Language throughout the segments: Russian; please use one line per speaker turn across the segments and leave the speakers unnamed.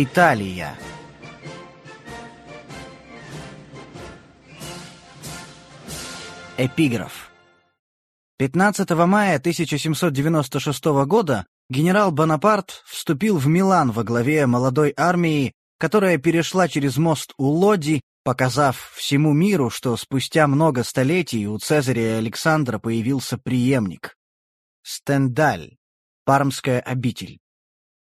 Италия. Эпиграф. 15 мая 1796 года генерал Бонапарт вступил в Милан во главе молодой армии, которая перешла через мост у Лоди, показав всему миру, что спустя много столетий у Цезаря и Александра появился преемник. Стендаль. Пармская обитель.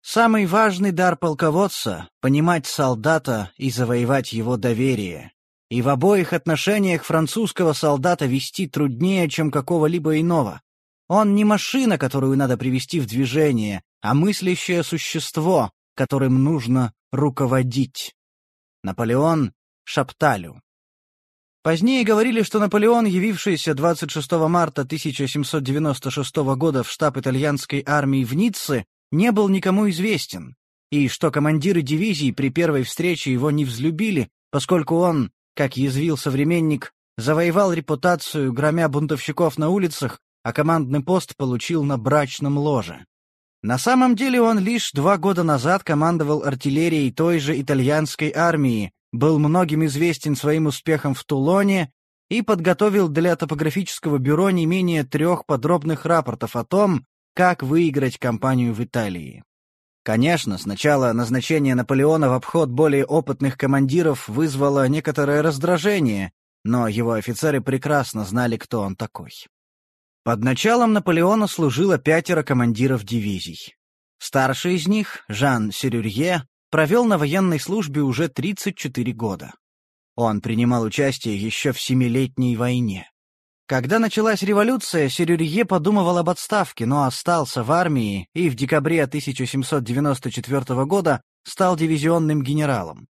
Самый важный дар полководца — понимать солдата и завоевать его доверие. И в обоих отношениях французского солдата вести труднее, чем какого-либо иного. Он не машина, которую надо привести в движение, а мыслящее существо, которым нужно руководить. Наполеон Шапталю. Позднее говорили, что Наполеон, явившийся 26 марта 1796 года в штаб итальянской армии в Ницце, не был никому известен, и что командиры дивизий при первой встрече его не взлюбили, поскольку он, как язвил современник, завоевал репутацию, громя бунтовщиков на улицах, а командный пост получил на брачном ложе. На самом деле он лишь два года назад командовал артиллерией той же итальянской армии, был многим известен своим успехом в Тулоне и подготовил для топографического бюро не менее трех подробных рапортов о том, как выиграть кампанию в Италии. Конечно, сначала назначение Наполеона в обход более опытных командиров вызвало некоторое раздражение, но его офицеры прекрасно знали, кто он такой. Под началом Наполеона служило пятеро командиров дивизий. Старший из них, Жан Серюрье, провел на военной службе уже 34 года. Он принимал участие еще в Семилетней войне. Когда началась революция, Серюрье подумывал об отставке, но остался в армии и в декабре 1794 года стал дивизионным генералом.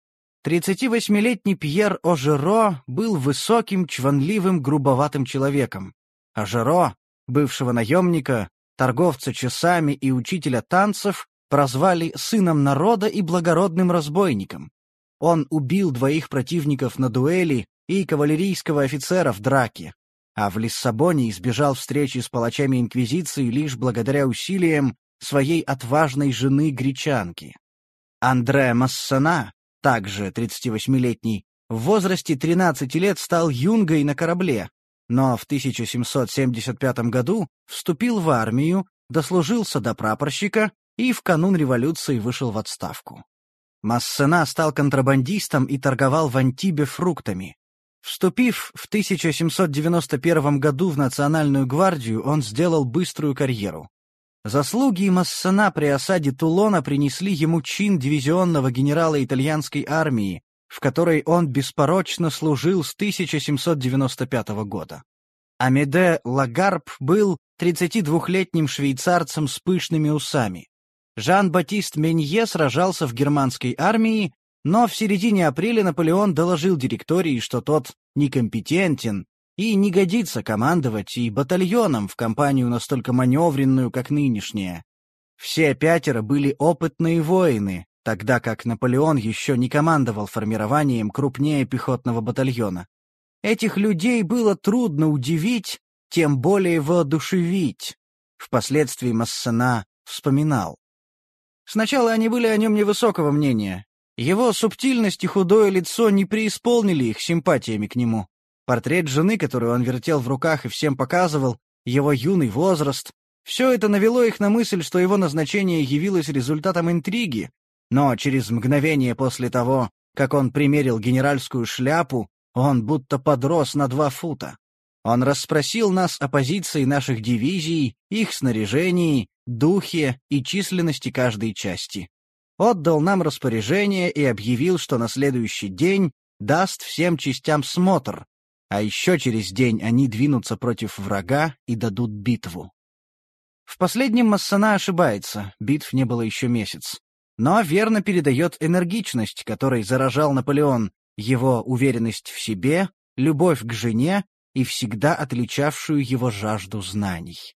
38-летний Пьер Ожеро был высоким, чванливым, грубоватым человеком. Ожеро, бывшего наемника, торговца часами и учителя танцев, прозвали сыном народа и благородным разбойником. Он убил двоих противников на дуэли и кавалерийского офицера в драке а в Лиссабоне избежал встречи с палачами Инквизиции лишь благодаря усилиям своей отважной жены-гречанки. Андре Массана, также 38-летний, в возрасте 13 лет стал юнгой на корабле, но в 1775 году вступил в армию, дослужился до прапорщика и в канун революции вышел в отставку. Массена стал контрабандистом и торговал в Антибе фруктами. Вступив в 1791 году в Национальную гвардию, он сделал быструю карьеру. Заслуги Массена при осаде Тулона принесли ему чин дивизионного генерала итальянской армии, в которой он беспорочно служил с 1795 года. Амеде Лагарб был 32-летним швейцарцем с пышными усами. Жан-Батист Менье сражался в германской армии но в середине апреля Наполеон доложил директории, что тот некомпетентен и не годится командовать и батальоном в компанию настолько маневренную, как нынешняя. Все пятеро были опытные воины, тогда как Наполеон еще не командовал формированием крупнее пехотного батальона. Этих людей было трудно удивить, тем более воодушевить. Впоследствии Массена вспоминал. Сначала они были о нем невысокого мнения, его субтильность и худое лицо не преисполнили их симпатиями к нему. Портрет жены, которую он вертел в руках и всем показывал, его юный возраст — все это навело их на мысль, что его назначение явилось результатом интриги, но через мгновение после того, как он примерил генеральскую шляпу, он будто подрос на два фута. Он расспросил нас о позиции наших дивизий, их снаряжении, духе и численности каждой части отдал нам распоряжение и объявил, что на следующий день даст всем частям смотр, а еще через день они двинутся против врага и дадут битву. В последнем Массана ошибается, битв не было еще месяц. Но верно передает энергичность, которой заражал Наполеон, его уверенность в себе, любовь к жене и всегда отличавшую его жажду знаний.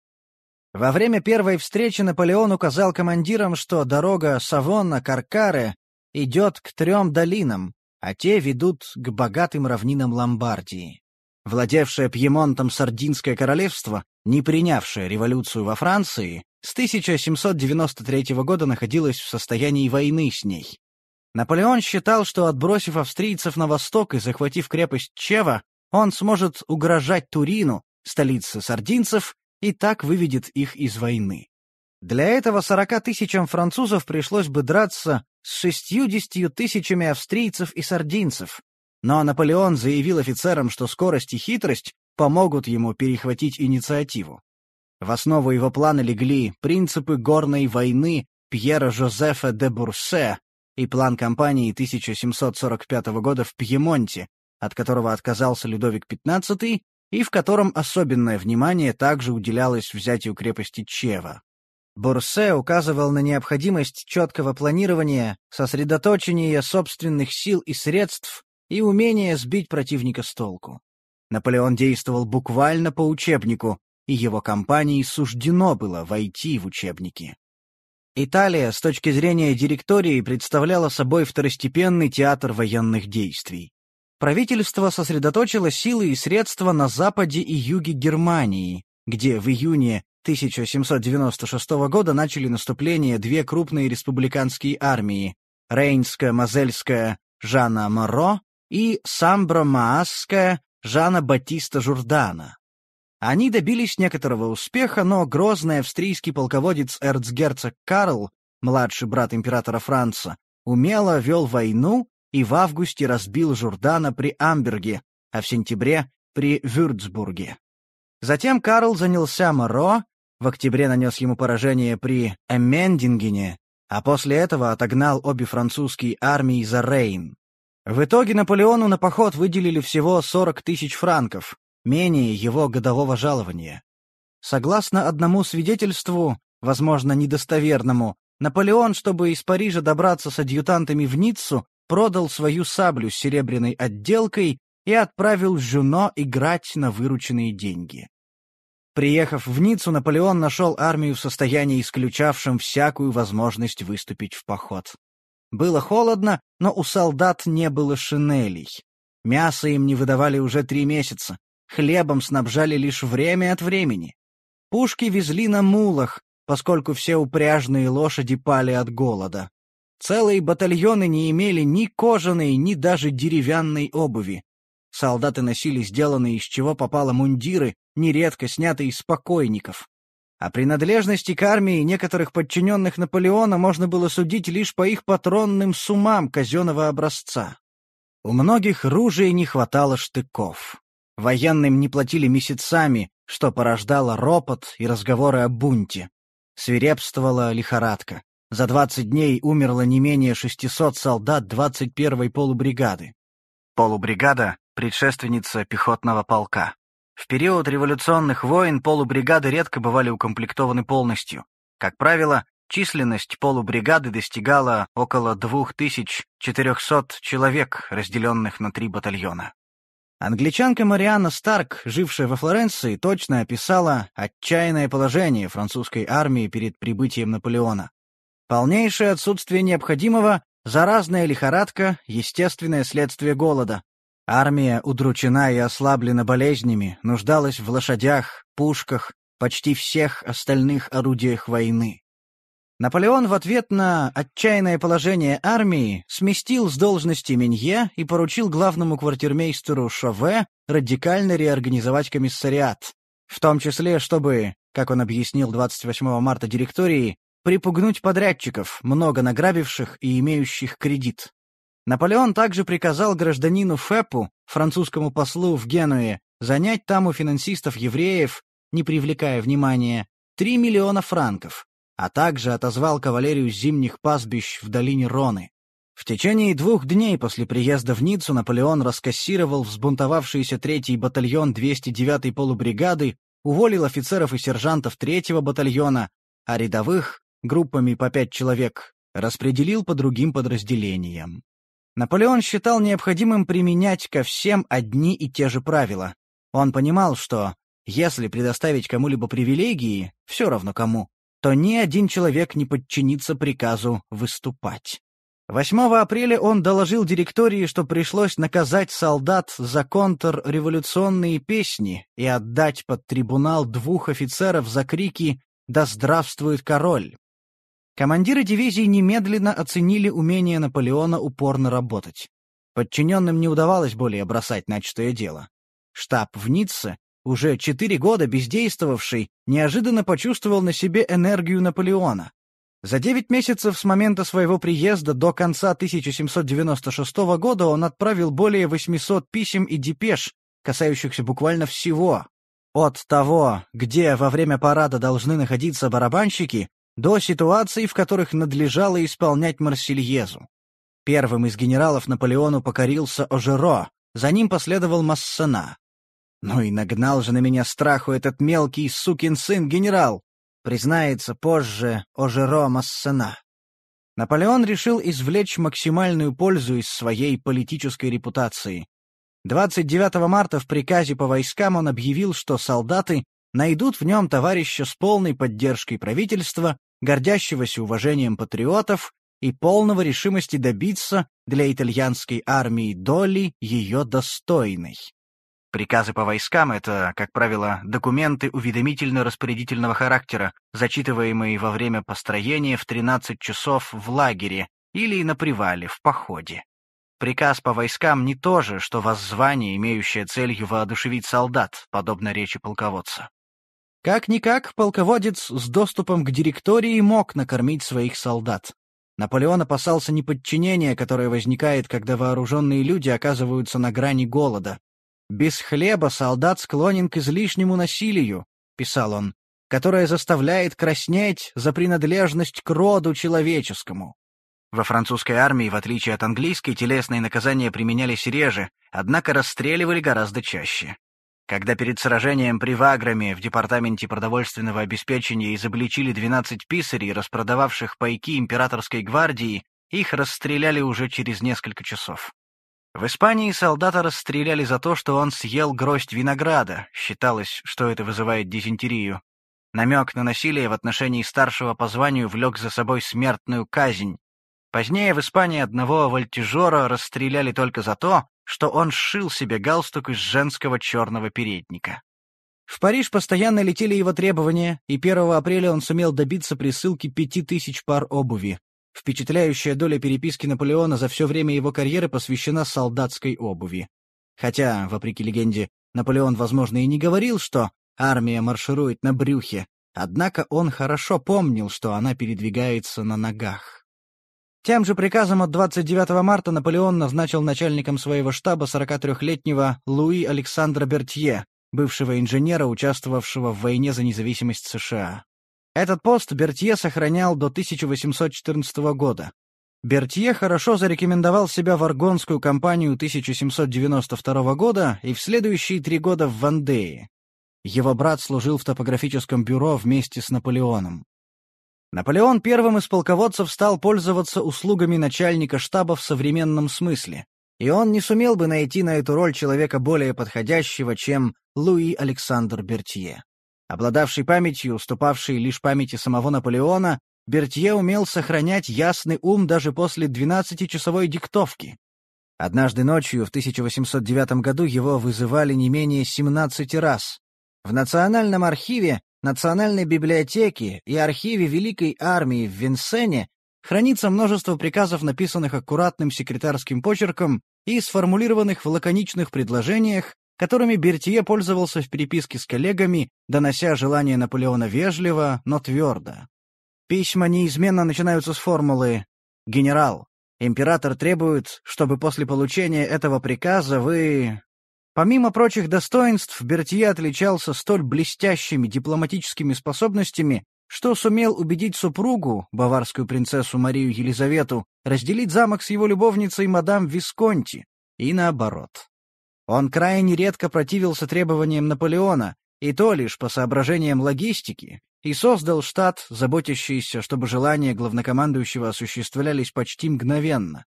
Во время первой встречи Наполеон указал командирам, что дорога Савонна-Каркаре идет к трем долинам, а те ведут к богатым равнинам Ломбардии. Владевшее Пьемонтом Сардинское королевство, не принявшее революцию во Франции, с 1793 года находилось в состоянии войны с ней. Наполеон считал, что отбросив австрийцев на восток и захватив крепость Чева, он сможет угрожать Турину, столице сардинцев, и так выведет их из войны. Для этого сорока тысячам французов пришлось бы драться с шестьюдесятью тысячами австрийцев и сардинцев. Но Наполеон заявил офицерам, что скорость и хитрость помогут ему перехватить инициативу. В основу его плана легли принципы горной войны Пьера Жозефа де Бурсе и план кампании 1745 года в Пьемонте, от которого отказался Людовик XV и в котором особенное внимание также уделялось взятию крепости Чева. Бурсе указывал на необходимость четкого планирования, сосредоточения собственных сил и средств и умения сбить противника с толку. Наполеон действовал буквально по учебнику, и его кампании суждено было войти в учебники. Италия с точки зрения директории представляла собой второстепенный театр военных действий. Правительство сосредоточило силы и средства на западе и юге Германии, где в июне 1796 года начали наступление две крупные республиканские армии — Рейнская-Мозельская Жана Моро и Самбро-Маасская Жана Батиста Журдана. Они добились некоторого успеха, но грозный австрийский полководец эрцгерцог Карл, младший брат императора Франца, умело вел войну и в августе разбил Журдана при Амберге, а в сентябре — при Вюрцбурге. Затем Карл занялся Моро, в октябре нанес ему поражение при Эммендингене, а после этого отогнал обе французские армии за Рейн. В итоге Наполеону на поход выделили всего 40 тысяч франков, менее его годового жалования. Согласно одному свидетельству, возможно, недостоверному, Наполеон, чтобы из Парижа добраться с адъютантами в Ниццу, продал свою саблю с серебряной отделкой и отправил Жюно играть на вырученные деньги. Приехав в Ниццу, Наполеон нашел армию в состоянии, исключавшем всякую возможность выступить в поход. Было холодно, но у солдат не было шинелей. Мясо им не выдавали уже три месяца, хлебом снабжали лишь время от времени. Пушки везли на мулах, поскольку все упряжные лошади пали от голода. Целые батальоны не имели ни кожаной, ни даже деревянной обуви. Солдаты носили сделанные из чего попало мундиры, нередко снятые из покойников. О принадлежности к армии некоторых подчиненных Наполеона можно было судить лишь по их патронным сумам казенного образца. У многих ружей не хватало штыков. Военным не платили месяцами, что порождало ропот и разговоры о бунте. Свирепствовала лихорадка. За 20 дней умерло не менее 600 солдат 21-й полубригады. Полубригада — предшественница пехотного полка. В период революционных войн полубригады редко бывали укомплектованы полностью. Как правило, численность полубригады достигала около 2400 человек, разделенных на три батальона. Англичанка Марианна Старк, жившая во Флоренции, точно описала отчаянное положение французской армии перед прибытием Наполеона. Полнейшее отсутствие необходимого, заразная лихорадка, естественное следствие голода. Армия, удручена и ослаблена болезнями, нуждалась в лошадях, пушках, почти всех остальных орудиях войны. Наполеон в ответ на отчаянное положение армии сместил с должности Менье и поручил главному квартирмейстеру Шове радикально реорганизовать комиссариат, в том числе, чтобы, как он объяснил 28 марта директории, припугнуть подрядчиков, много награбивших и имеющих кредит. Наполеон также приказал гражданину Фепу, французскому послу в Генуе, занять там у финансистов-евреев, не привлекая внимания, 3 миллиона франков, а также отозвал кавалерию зимних пастбищ в долине Роны. В течение двух дней после приезда в Ниццу Наполеон раскассировал взбунтовавшийся третий батальон 209-й полубригады, уволил офицеров и сержантов третьего батальона, а рядовых, группами по пять человек, распределил по другим подразделениям. Наполеон считал необходимым применять ко всем одни и те же правила. Он понимал, что если предоставить кому-либо привилегии, все равно кому, то ни один человек не подчинится приказу выступать. 8 апреля он доложил директории, что пришлось наказать солдат за контрреволюционные песни и отдать под трибунал двух офицеров за крики «Да здравствует король!». Командиры дивизий немедленно оценили умение Наполеона упорно работать. Подчиненным не удавалось более бросать начатое дело. Штаб в Ницце, уже четыре года бездействовавший, неожиданно почувствовал на себе энергию Наполеона. За девять месяцев с момента своего приезда до конца 1796 года он отправил более 800 писем и депеш, касающихся буквально всего. От того, где во время парада должны находиться барабанщики, до ситуаций, в которых надлежало исполнять Марсельезу. Первым из генералов Наполеону покорился Ожеро, за ним последовал Массена. Ну и нагнал же на меня страху этот мелкий сукин сын генерал, признается позже Ожеро Массена. Наполеон решил извлечь максимальную пользу из своей политической репутации. 29 марта в приказе по войскам он объявил, что солдаты найдут в нем товарища с полной поддержкой правительства, гордящегося уважением патриотов и полного решимости добиться для итальянской армии доли ее достойной. Приказы по войскам — это, как правило, документы уведомительно-распорядительного характера, зачитываемые во время построения в 13 часов в лагере или на привале, в походе. Приказ по войскам не то же, что воззвание, имеющее целью воодушевить солдат, подобно речи полководца. Как-никак, полководец с доступом к директории мог накормить своих солдат. Наполеон опасался неподчинения, которое возникает, когда вооруженные люди оказываются на грани голода. «Без хлеба солдат склонен к излишнему насилию», — писал он, «которое заставляет краснеть за принадлежность к роду человеческому». Во французской армии, в отличие от английской, телесные наказания применялись реже, однако расстреливали гораздо чаще. Когда перед сражением при Ваграме в Департаменте продовольственного обеспечения изобличили 12 писарей, распродававших пайки императорской гвардии, их расстреляли уже через несколько часов. В Испании солдата расстреляли за то, что он съел гроздь винограда, считалось, что это вызывает дизентерию. Намек на насилие в отношении старшего по званию влек за собой смертную казнь, Позднее в Испании одного вольтежера расстреляли только за то, что он сшил себе галстук из женского черного передника. В Париж постоянно летели его требования, и 1 апреля он сумел добиться присылки пяти тысяч пар обуви. Впечатляющая доля переписки Наполеона за все время его карьеры посвящена солдатской обуви. Хотя, вопреки легенде, Наполеон, возможно, и не говорил, что армия марширует на брюхе, однако он хорошо помнил, что она передвигается на ногах. Тем же приказом от 29 марта Наполеон назначил начальником своего штаба 43-летнего Луи Александра Бертье, бывшего инженера, участвовавшего в войне за независимость США. Этот пост Бертье сохранял до 1814 года. Бертье хорошо зарекомендовал себя в Аргонскую кампанию 1792 года и в следующие три года в Вандее. Его брат служил в топографическом бюро вместе с Наполеоном. Наполеон первым из полководцев стал пользоваться услугами начальника штаба в современном смысле, и он не сумел бы найти на эту роль человека более подходящего, чем Луи Александр Бертье. Обладавший памятью, уступавшей лишь памяти самого Наполеона, Бертье умел сохранять ясный ум даже после 12-часовой диктовки. Однажды ночью в 1809 году его вызывали не менее 17 раз. В Национальном архиве Национальной библиотеке и архиве Великой армии в Винсене хранится множество приказов, написанных аккуратным секретарским почерком и сформулированных в лаконичных предложениях, которыми Бертье пользовался в переписке с коллегами, донося желание Наполеона вежливо, но твердо. Письма неизменно начинаются с формулы «Генерал, император требует, чтобы после получения этого приказа вы...» Помимо прочих достоинств, Бертье отличался столь блестящими дипломатическими способностями, что сумел убедить супругу, баварскую принцессу Марию Елизавету, разделить замок с его любовницей мадам Висконти, и наоборот. Он крайне редко противился требованиям Наполеона, и то лишь по соображениям логистики, и создал штат, заботящийся, чтобы желания главнокомандующего осуществлялись почти мгновенно.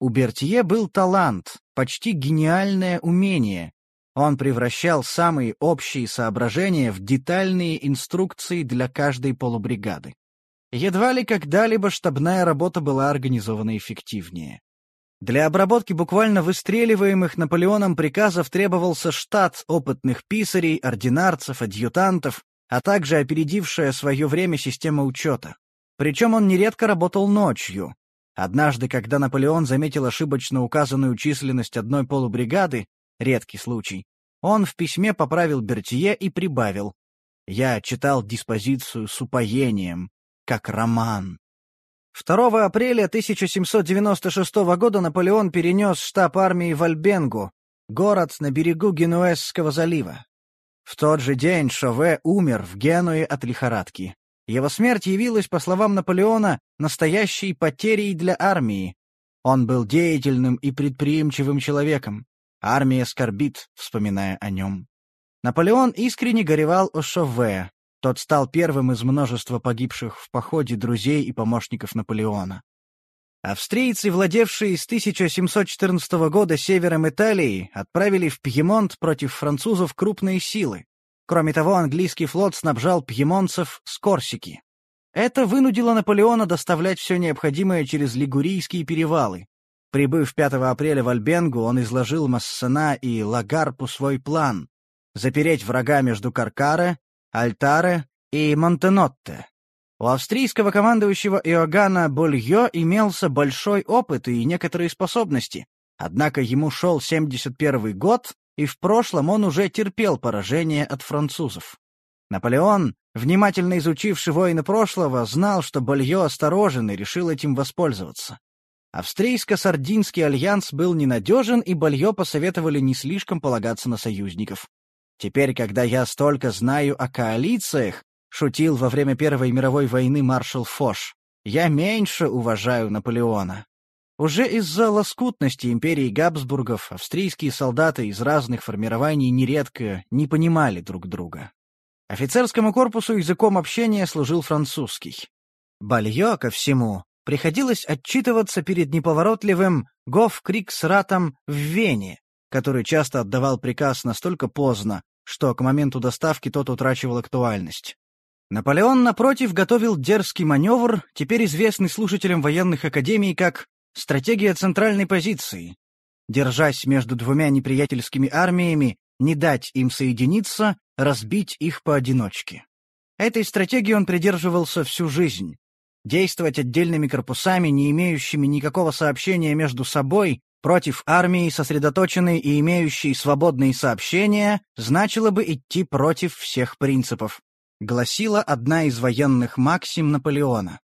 У Бертье был талант, почти гениальное умение. Он превращал самые общие соображения в детальные инструкции для каждой полубригады. Едва ли когда-либо штабная работа была организована эффективнее. Для обработки буквально выстреливаемых Наполеоном приказов требовался штат опытных писарей, ординарцев, адъютантов, а также опередившая свое время система учета. Причем он нередко работал ночью. Однажды, когда Наполеон заметил ошибочно указанную численность одной полубригады, редкий случай, он в письме поправил Бертье и прибавил. «Я читал диспозицию с упоением, как роман». 2 апреля 1796 года Наполеон перенес штаб армии в Альбенгу, город на берегу Генуэзского залива. В тот же день Шове умер в Генуе от лихорадки. Его смерть явилась, по словам Наполеона, настоящей потерей для армии. Он был деятельным и предприимчивым человеком. Армия скорбит, вспоминая о нем. Наполеон искренне горевал о Шове. Тот стал первым из множества погибших в походе друзей и помощников Наполеона. Австрийцы, владевшие с 1714 года севером Италии, отправили в Пьемонт против французов крупные силы. Кроме того, английский флот снабжал пьемонцев с Корсики. Это вынудило Наполеона доставлять все необходимое через Лигурийские перевалы. Прибыв 5 апреля в Альбенгу, он изложил Массена и Лагарпу свой план — запереть врага между Каркаре, Альтаре и Монтенотте. У австрийского командующего Иоганна Больё имелся большой опыт и некоторые способности, однако ему шел 71 год, и в прошлом он уже терпел поражение от французов. Наполеон, внимательно изучивший войны прошлого, знал, что Больё осторожен и решил этим воспользоваться. Австрийско-сардинский альянс был ненадежен, и Больё посоветовали не слишком полагаться на союзников. «Теперь, когда я столько знаю о коалициях», — шутил во время Первой мировой войны маршал Фош, — «я меньше уважаю Наполеона». Уже из-за лоскутности империи Габсбургов австрийские солдаты из разных формирований нередко не понимали друг друга. Офицерскому корпусу языком общения служил французский. Бальё, ко всему, приходилось отчитываться перед неповоротливым Гофкриксратом в Вене, который часто отдавал приказ настолько поздно, что к моменту доставки тот утрачивал актуальность. Наполеон, напротив, готовил дерзкий маневр, теперь известный слушателям военных академий как Стратегия центральной позиции. Держась между двумя неприятельскими армиями, не дать им соединиться, разбить их поодиночке. Этой стратегии он придерживался всю жизнь. Действовать отдельными корпусами, не имеющими никакого сообщения между собой, против армии, сосредоточенной и имеющей свободные сообщения, значило бы идти против всех принципов, гласила одна из военных максим Наполеона.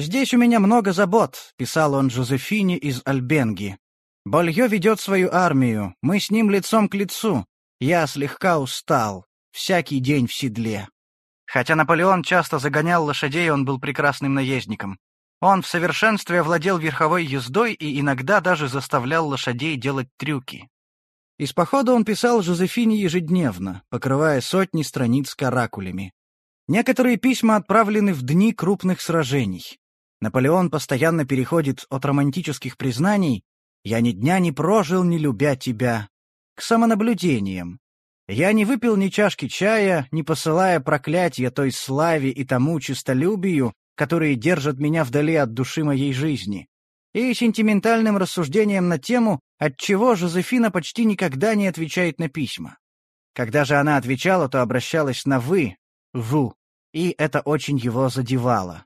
«Здесь у меня много забот», — писал он Жозефине из Альбенги. «Больё ведет свою армию, мы с ним лицом к лицу. Я слегка устал, всякий день в седле». Хотя Наполеон часто загонял лошадей, он был прекрасным наездником. Он в совершенстве владел верховой ездой и иногда даже заставлял лошадей делать трюки. Из похода он писал Жозефине ежедневно, покрывая сотни страниц каракулями. Некоторые письма отправлены в дни крупных сражений. Наполеон постоянно переходит от романтических признаний «я ни дня не прожил, не любя тебя» к самонаблюдениям. Я не выпил ни чашки чая, не посылая проклятия той славе и тому честолюбию, которые держат меня вдали от души моей жизни, и сентиментальным рассуждением на тему, отчего Жозефина почти никогда не отвечает на письма. Когда же она отвечала, то обращалась на «вы», «ву», и это очень его задевало.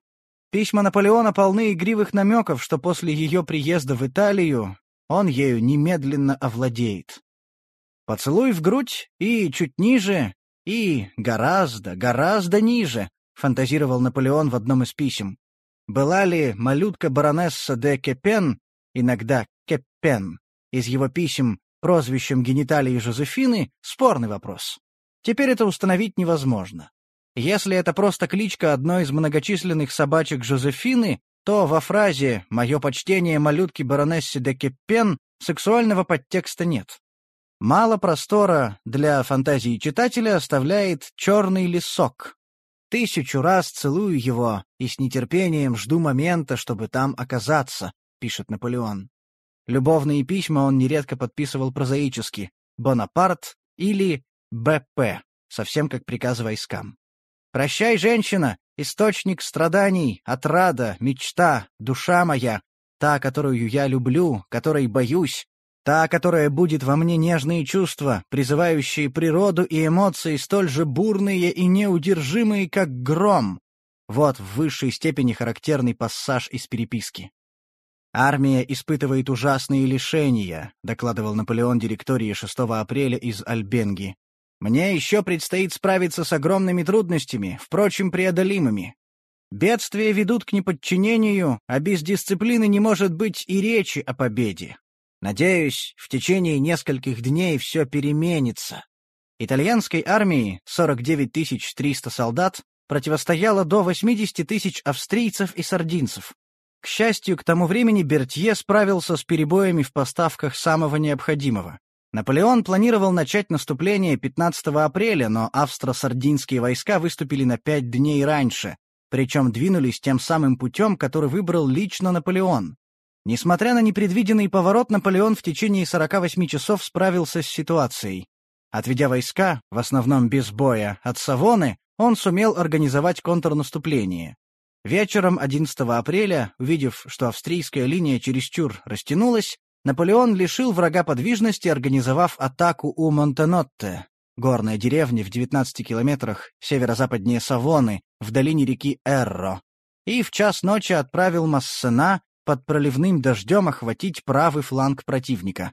Письма Наполеона полны игривых намеков, что после ее приезда в Италию он ею немедленно овладеет. Поцелуй в грудь и чуть ниже, и гораздо, гораздо ниже, фантазировал Наполеон в одном из писем. Была ли малютка-баронесса де Кепен, иногда Кепен, из его писем прозвищем гениталии Жозефины, спорный вопрос. Теперь это установить невозможно. Если это просто кличка одной из многочисленных собачек Жозефины, то во фразе «Мое почтение малютки баронессе де Кеппен» сексуального подтекста нет. Мало простора для фантазии читателя оставляет черный лесок. Тысячу раз целую его и с нетерпением жду момента, чтобы там оказаться, пишет Наполеон. Любовные письма он нередко подписывал прозаически «Бонапарт» или «БП», совсем как приказ войскам. Прощай, женщина, источник страданий, отрада, мечта, душа моя, та, которую я люблю, которой боюсь, та, которая будет во мне нежные чувства, призывающие природу и эмоции столь же бурные и неудержимые, как гром. Вот в высшей степени характерный пассаж из переписки. «Армия испытывает ужасные лишения», — докладывал Наполеон директории 6 апреля из Альбенги. «Мне еще предстоит справиться с огромными трудностями, впрочем, преодолимыми. Бедствия ведут к неподчинению, а без дисциплины не может быть и речи о победе. Надеюсь, в течение нескольких дней все переменится. Итальянской армии 49 300 солдат противостояло до 80 тысяч австрийцев и сардинцев. К счастью, к тому времени Бертье справился с перебоями в поставках самого необходимого. Наполеон планировал начать наступление 15 апреля, но австро-сардинские войска выступили на пять дней раньше, причем двинулись тем самым путем, который выбрал лично Наполеон. Несмотря на непредвиденный поворот, Наполеон в течение 48 часов справился с ситуацией. Отведя войска, в основном без боя, от Савоны, он сумел организовать контрнаступление. Вечером 11 апреля, увидев, что австрийская линия чересчур растянулась, Наполеон лишил врага подвижности, организовав атаку у Монтенотте, горной деревни в 19 километрах северо-западнее Савоны, в долине реки Эрро, и в час ночи отправил Массена под проливным дождем охватить правый фланг противника.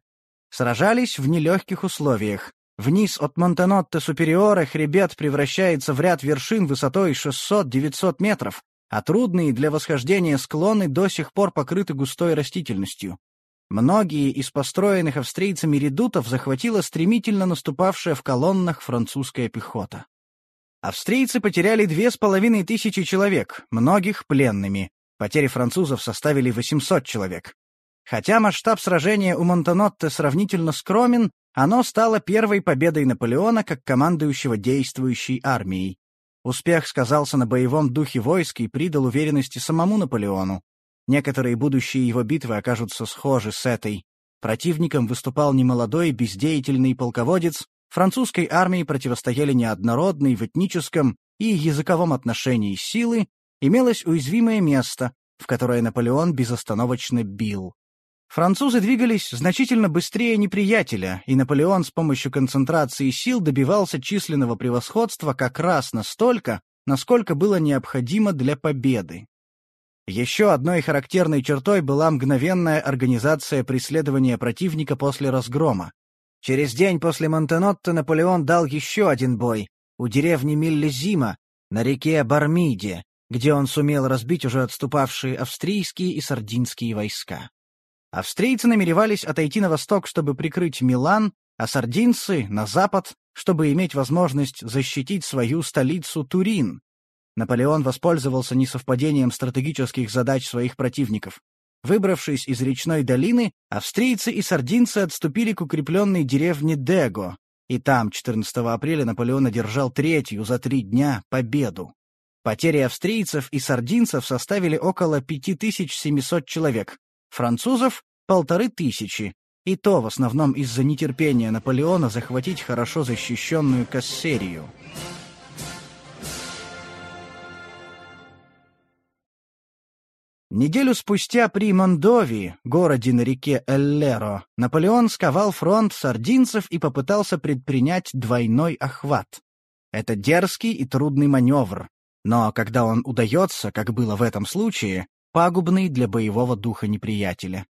Сражались в нелегких условиях. Вниз от Монтенотте Супериора хребет превращается в ряд вершин высотой 600-900 метров, а трудные для восхождения склоны до сих пор покрыты густой растительностью. Многие из построенных австрийцами редутов захватила стремительно наступавшая в колоннах французская пехота. Австрийцы потеряли две с половиной тысячи человек, многих пленными. Потери французов составили 800 человек. Хотя масштаб сражения у Монтанотте сравнительно скромен, оно стало первой победой Наполеона как командующего действующей армией. Успех сказался на боевом духе войск и придал уверенности самому Наполеону. Некоторые будущие его битвы окажутся схожи с этой. Противником выступал немолодой, бездеятельный полководец, французской армии противостояли неоднородные в этническом и языковом отношении силы, имелось уязвимое место, в которое Наполеон безостановочно бил. Французы двигались значительно быстрее неприятеля, и Наполеон с помощью концентрации сил добивался численного превосходства как раз настолько, насколько было необходимо для победы. Еще одной характерной чертой была мгновенная организация преследования противника после разгрома. Через день после Монтенотто Наполеон дал еще один бой у деревни Миллезима на реке Бармиде, где он сумел разбить уже отступавшие австрийские и сардинские войска. Австрийцы намеревались отойти на восток, чтобы прикрыть Милан, а сардинцы — на запад, чтобы иметь возможность защитить свою столицу Турин. Наполеон воспользовался несовпадением стратегических задач своих противников. Выбравшись из речной долины, австрийцы и сардинцы отступили к укрепленной деревне Дего, и там 14 апреля Наполеон одержал третью за три дня победу. Потери австрийцев и сардинцев составили около 5700 человек, французов — полторы тысячи, и то в основном из-за нетерпения Наполеона захватить хорошо защищенную Кассерию. Неделю спустя при Мондови, городе на реке Эллеро, Наполеон сковал фронт сардинцев и попытался предпринять двойной охват. Это дерзкий и трудный маневр, но когда он удается, как было в этом случае, пагубный для боевого духа неприятеля.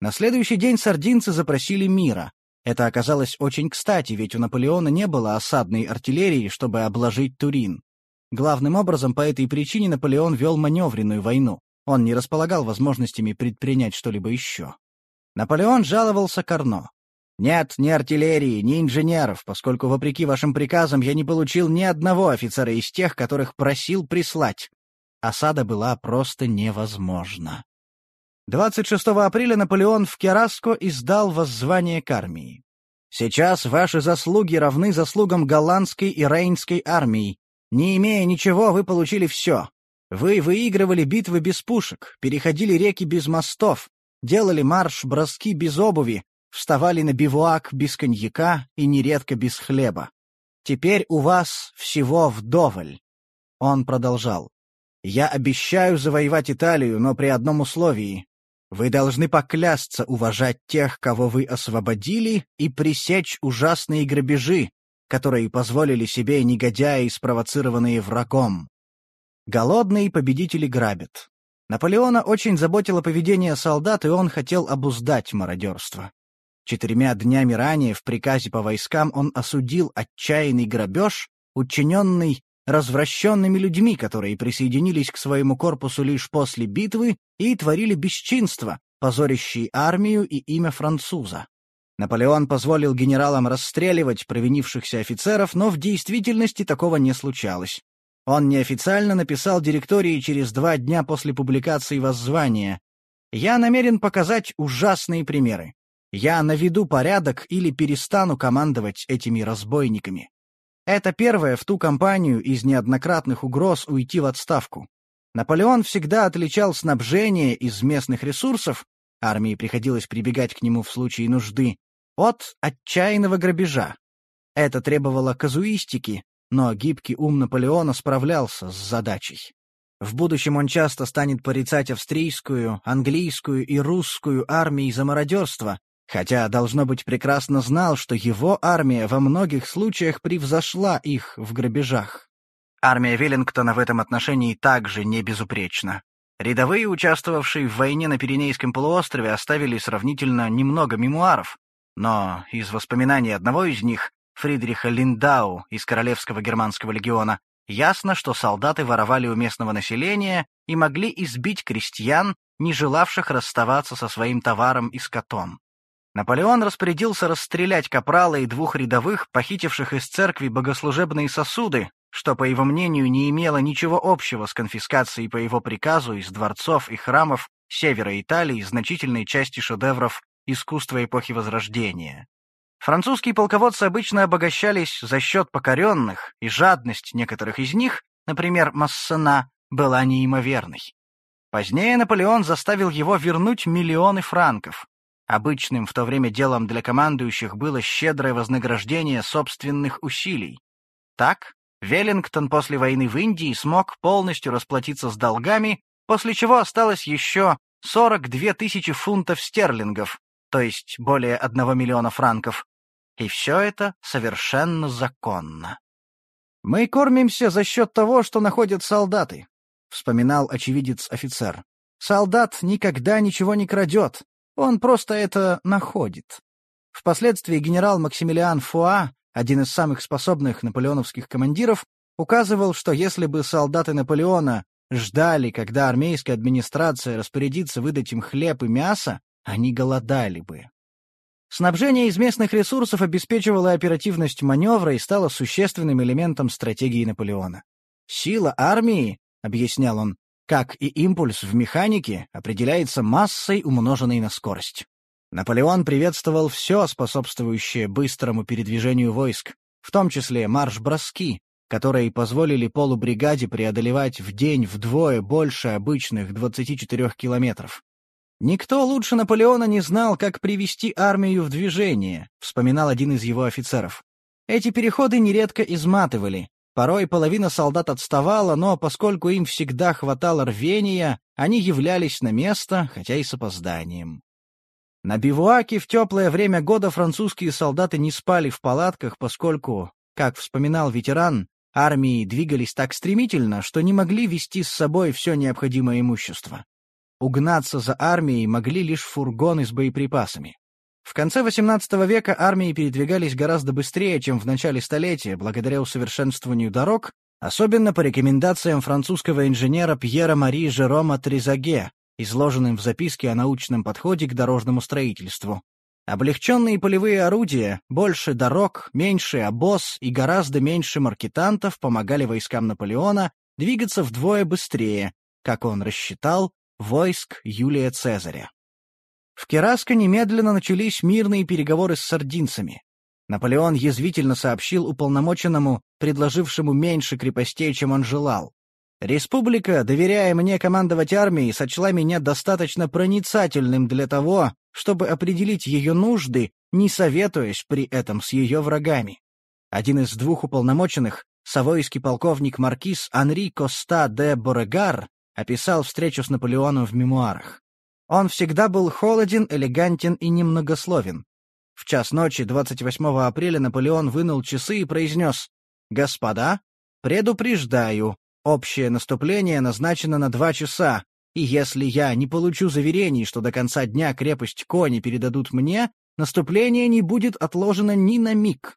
На следующий день сардинцы запросили мира. Это оказалось очень кстати, ведь у Наполеона не было осадной артиллерии, чтобы обложить Турин. Главным образом по этой причине Наполеон вел маневренную войну. Он не располагал возможностями предпринять что-либо еще. Наполеон жаловался Карно. «Нет ни артиллерии, ни инженеров, поскольку, вопреки вашим приказам, я не получил ни одного офицера из тех, которых просил прислать осада была просто невозможна. 26 апреля Наполеон в Кераско издал воззвание к армии. «Сейчас ваши заслуги равны заслугам голландской и рейнской армии. Не имея ничего, вы получили все. Вы выигрывали битвы без пушек, переходили реки без мостов, делали марш-броски без обуви, вставали на бивуак без коньяка и нередко без хлеба. Теперь у вас всего вдоволь». Он продолжал. Я обещаю завоевать Италию, но при одном условии. Вы должны поклясться уважать тех, кого вы освободили, и пресечь ужасные грабежи, которые позволили себе негодяи, спровоцированные врагом. Голодные победители грабят. Наполеона очень заботило поведение солдат, и он хотел обуздать мародерство. Четырьмя днями ранее в приказе по войскам он осудил отчаянный грабеж, учиненный развращенными людьми, которые присоединились к своему корпусу лишь после битвы и творили бесчинство, позорящие армию и имя француза. Наполеон позволил генералам расстреливать провинившихся офицеров, но в действительности такого не случалось. Он неофициально написал директории через два дня после публикации воззвания. «Я намерен показать ужасные примеры. Я наведу порядок или перестану командовать этими разбойниками». Это первое в ту кампанию из неоднократных угроз уйти в отставку. Наполеон всегда отличал снабжение из местных ресурсов, армии приходилось прибегать к нему в случае нужды, от отчаянного грабежа. Это требовало казуистики, но гибкий ум Наполеона справлялся с задачей. В будущем он часто станет порицать австрийскую, английскую и русскую армии за мародерство, хотя, должно быть, прекрасно знал, что его армия во многих случаях превзошла их в грабежах. Армия Веллингтона в этом отношении также не безупречна. Рядовые, участвовавшие в войне на Пиренейском полуострове, оставили сравнительно немного мемуаров, но из воспоминаний одного из них, Фридриха Линдау из Королевского германского легиона, ясно, что солдаты воровали у местного населения и могли избить крестьян, не желавших расставаться со своим товаром и скотом. Наполеон распорядился расстрелять капрала и двух рядовых, похитивших из церкви богослужебные сосуды, что, по его мнению, не имело ничего общего с конфискацией по его приказу из дворцов и храмов севера Италии значительной части шедевров искусства эпохи Возрождения. Французские полководцы обычно обогащались за счет покоренных, и жадность некоторых из них, например, Массена, была неимоверной. Позднее Наполеон заставил его вернуть миллионы франков. Обычным в то время делом для командующих было щедрое вознаграждение собственных усилий. Так, Веллингтон после войны в Индии смог полностью расплатиться с долгами, после чего осталось еще 42 тысячи фунтов стерлингов, то есть более одного миллиона франков, и все это совершенно законно. «Мы кормимся за счет того, что находят солдаты», — вспоминал очевидец-офицер. «Солдат никогда ничего не крадет, он просто это находит». Впоследствии генерал Максимилиан Фуа, один из самых способных наполеоновских командиров, указывал, что если бы солдаты Наполеона ждали, когда армейская администрация распорядится выдать им хлеб и мясо, они голодали бы. Снабжение из местных ресурсов обеспечивало оперативность маневра и стало существенным элементом стратегии Наполеона. Сила армии, объяснял он, как и импульс в механике, определяется массой, умноженной на скорость. Наполеон приветствовал все, способствующее быстрому передвижению войск, в том числе марш-броски, которые позволили полубригаде преодолевать в день вдвое больше обычных 24 километров. «Никто лучше Наполеона не знал, как привести армию в движение», — вспоминал один из его офицеров. Эти переходы нередко изматывали. Порой половина солдат отставала, но поскольку им всегда хватало рвения, они являлись на место, хотя и с опозданием. На бивуаке в теплое время года французские солдаты не спали в палатках, поскольку, как вспоминал ветеран, армии двигались так стремительно, что не могли вести с собой все необходимое имущество. Угнаться за армией могли лишь фургоны с боеприпасами. В конце XVIII века армии передвигались гораздо быстрее, чем в начале столетия, благодаря усовершенствованию дорог, особенно по рекомендациям французского инженера Пьера Мари Жерома Тризаге, изложенным в записке о научном подходе к дорожному строительству. Облегченные полевые орудия, больше дорог, меньше обоз и гораздо меньше маркетантов помогали войскам Наполеона двигаться вдвое быстрее, как он рассчитал, войск Юлия Цезаря. В Кераско немедленно начались мирные переговоры с сардинцами. Наполеон язвительно сообщил уполномоченному, предложившему меньше крепостей, чем он желал. «Республика, доверяя мне командовать армией, сочла меня достаточно проницательным для того, чтобы определить ее нужды, не советуясь при этом с ее врагами». Один из двух уполномоченных, савойский полковник маркиз Анри Коста де Борегар, описал встречу с Наполеоном в мемуарах. Он всегда был холоден, элегантен и немногословен. В час ночи 28 апреля Наполеон вынул часы и произнес «Господа, предупреждаю, Общее наступление назначено на два часа, и если я не получу заверений, что до конца дня крепость Кони передадут мне, наступление не будет отложено ни на миг.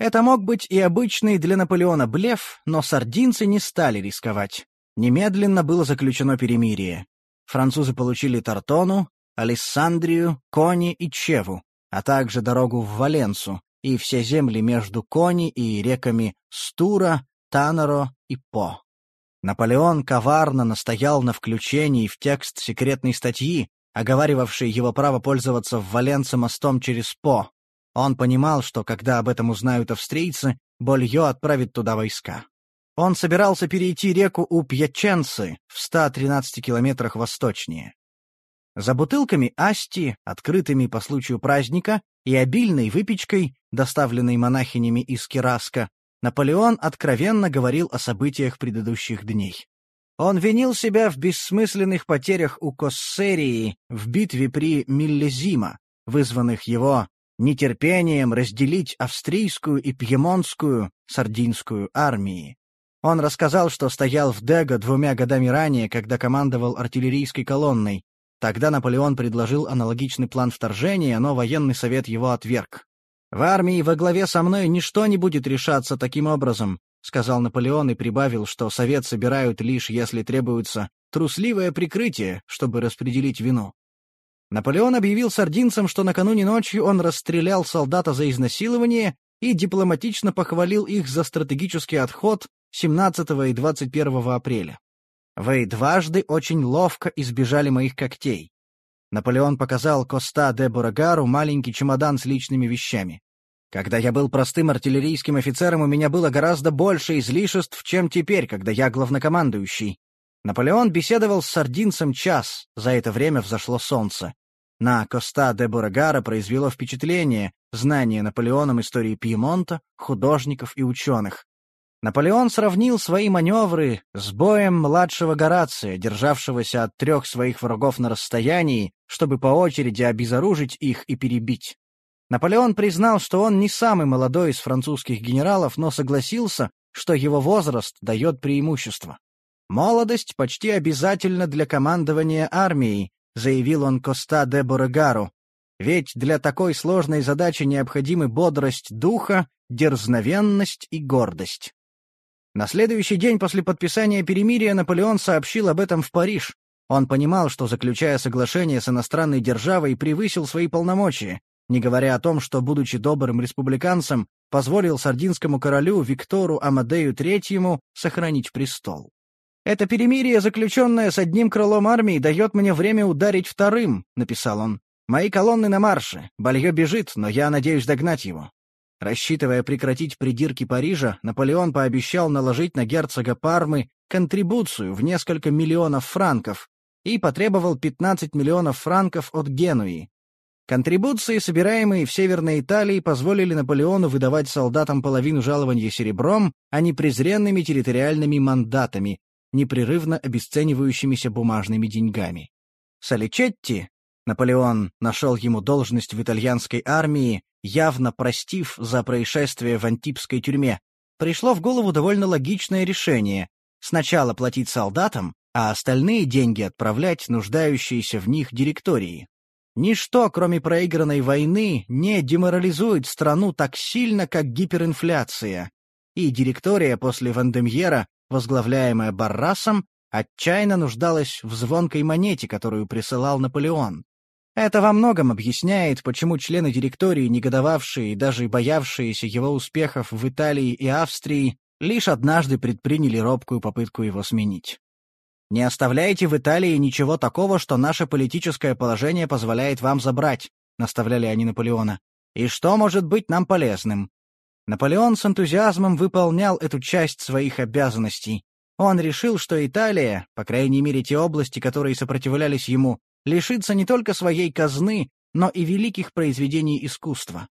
Это мог быть и обычный для Наполеона блеф, но сардинцы не стали рисковать. Немедленно было заключено перемирие. Французы получили Тартону, Алессандрию, Кони и Чеву, а также дорогу в Валенсу и все земли между Кони и реками Стура, Танаро и По. Наполеон коварно настоял на включении в текст секретной статьи, оговаривавшей его право пользоваться в Валенце мостом через По. Он понимал, что когда об этом узнают австрийцы, Больё отправит туда войска. Он собирался перейти реку у Пьяченцы в 113 километрах восточнее. За бутылками асти, открытыми по случаю праздника, и обильной выпечкой, доставленной монахинями из Кираска, Наполеон откровенно говорил о событиях предыдущих дней. Он винил себя в бессмысленных потерях у Коссерии в битве при Миллезима, вызванных его нетерпением разделить австрийскую и пьемонтскую сардинскую армии. Он рассказал, что стоял в Дега двумя годами ранее, когда командовал артиллерийской колонной. Тогда Наполеон предложил аналогичный план вторжения, но военный совет его отверг. «В армии во главе со мной ничто не будет решаться таким образом», — сказал Наполеон и прибавил, что совет собирают лишь если требуется трусливое прикрытие, чтобы распределить вину. Наполеон объявил сардинцам, что накануне ночью он расстрелял солдата за изнасилование и дипломатично похвалил их за стратегический отход 17 и 21 апреля. Вы дважды очень ловко избежали моих когтей. Наполеон показал Коста де Бурагару маленький чемодан с личными вещами. Когда я был простым артиллерийским офицером, у меня было гораздо больше излишеств, чем теперь, когда я главнокомандующий. Наполеон беседовал с сардинцем час, за это время взошло солнце. На Коста де Бурагара произвело впечатление знание Наполеоном истории Пьемонта, художников и ученых. Наполеон сравнил свои маневры с боем младшего Горация, державшегося от трех своих врагов на расстоянии, чтобы по очереди обезоружить их и перебить. Наполеон признал, что он не самый молодой из французских генералов, но согласился, что его возраст дает преимущество. «Молодость почти обязательна для командования армией», заявил он Коста де Борегару, «ведь для такой сложной задачи необходимы бодрость духа, дерзновенность и гордость». На следующий день после подписания перемирия Наполеон сообщил об этом в Париж. Он понимал, что, заключая соглашение с иностранной державой, превысил свои полномочия, не говоря о том, что, будучи добрым республиканцем, позволил сардинскому королю Виктору Амадею III сохранить престол. «Это перемирие, заключенное с одним крылом армии, дает мне время ударить вторым», — написал он. «Мои колонны на марше. Балье бежит, но я надеюсь догнать его. Рассчитывая прекратить придирки Парижа, Наполеон пообещал наложить на герцога Пармы контрибуцию в несколько миллионов франков и потребовал 15 миллионов франков от Генуи. Контрибуции, собираемые в Северной Италии, позволили Наполеону выдавать солдатам половину жалования серебром, а не презренными территориальными мандатами, непрерывно обесценивающимися бумажными деньгами. Соличетти, Наполеон нашел ему должность в итальянской армии, явно простив за происшествие в антипской тюрьме, пришло в голову довольно логичное решение — сначала платить солдатам, а остальные деньги отправлять нуждающиеся в них директории. Ничто, кроме проигранной войны, не деморализует страну так сильно, как гиперинфляция. И директория после Вандемьера, возглавляемая Баррасом, отчаянно нуждалась в звонкой монете, которую присылал Наполеон. Это во многом объясняет, почему члены директории, негодовавшие и даже боявшиеся его успехов в Италии и Австрии, лишь однажды предприняли робкую попытку его сменить. «Не оставляйте в Италии ничего такого, что наше политическое положение позволяет вам забрать», — наставляли они Наполеона. «И что может быть нам полезным?» Наполеон с энтузиазмом выполнял эту часть своих обязанностей. Он решил, что Италия, по крайней мере те области, которые сопротивлялись ему, лишится не только своей казны, но и великих произведений искусства.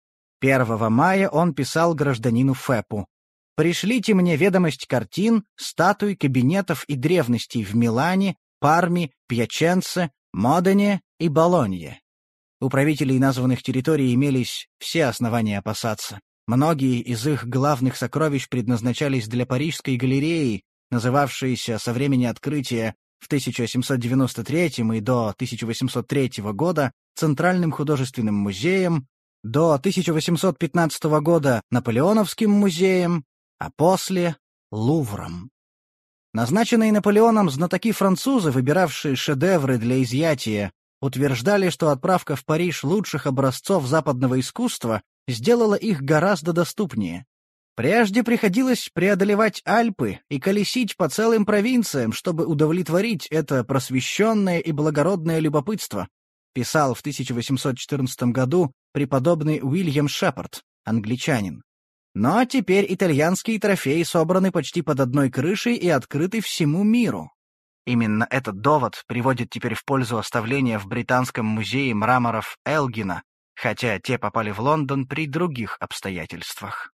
1 мая он писал гражданину Фепу. «Пришлите мне ведомость картин, статуй, кабинетов и древностей в Милане, Парме, Пьяченце, Модене и Болонье». У правителей названных территорий имелись все основания опасаться. Многие из их главных сокровищ предназначались для Парижской галереи, называвшиеся со времени открытия в 1793 и до 1803 года Центральным художественным музеем, до 1815 года Наполеоновским музеем, а после — Лувром. Назначенные Наполеоном знатоки-французы, выбиравшие шедевры для изъятия, утверждали, что отправка в Париж лучших образцов западного искусства сделала их гораздо доступнее. Прежде приходилось преодолевать Альпы и колесить по целым провинциям, чтобы удовлетворить это просвещенное и благородное любопытство, писал в 1814 году преподобный Уильям Шепард, англичанин. Но теперь итальянские трофеи собраны почти под одной крышей и открыты всему миру. Именно этот довод приводит теперь в пользу оставления в Британском музее мраморов Элгина, хотя те попали в Лондон при других обстоятельствах.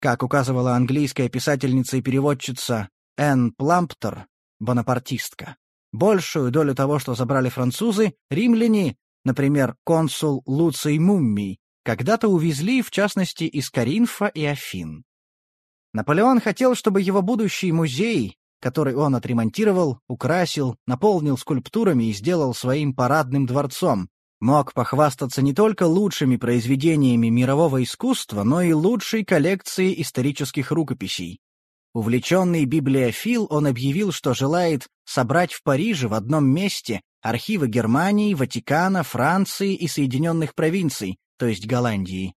Как указывала английская писательница и переводчица Энн Пламптер, бонапартистка, большую долю того, что забрали французы, римляне, например, консул Луций Муммий, когда-то увезли, в частности, из Каринфа и Афин. Наполеон хотел, чтобы его будущий музей, который он отремонтировал, украсил, наполнил скульптурами и сделал своим парадным дворцом, мог похвастаться не только лучшими произведениями мирового искусства, но и лучшей коллекцией исторических рукописей. Увлеченный библиофил, он объявил, что желает собрать в Париже в одном месте архивы Германии, Ватикана, Франции и Соединенных провинций, то есть Голландии.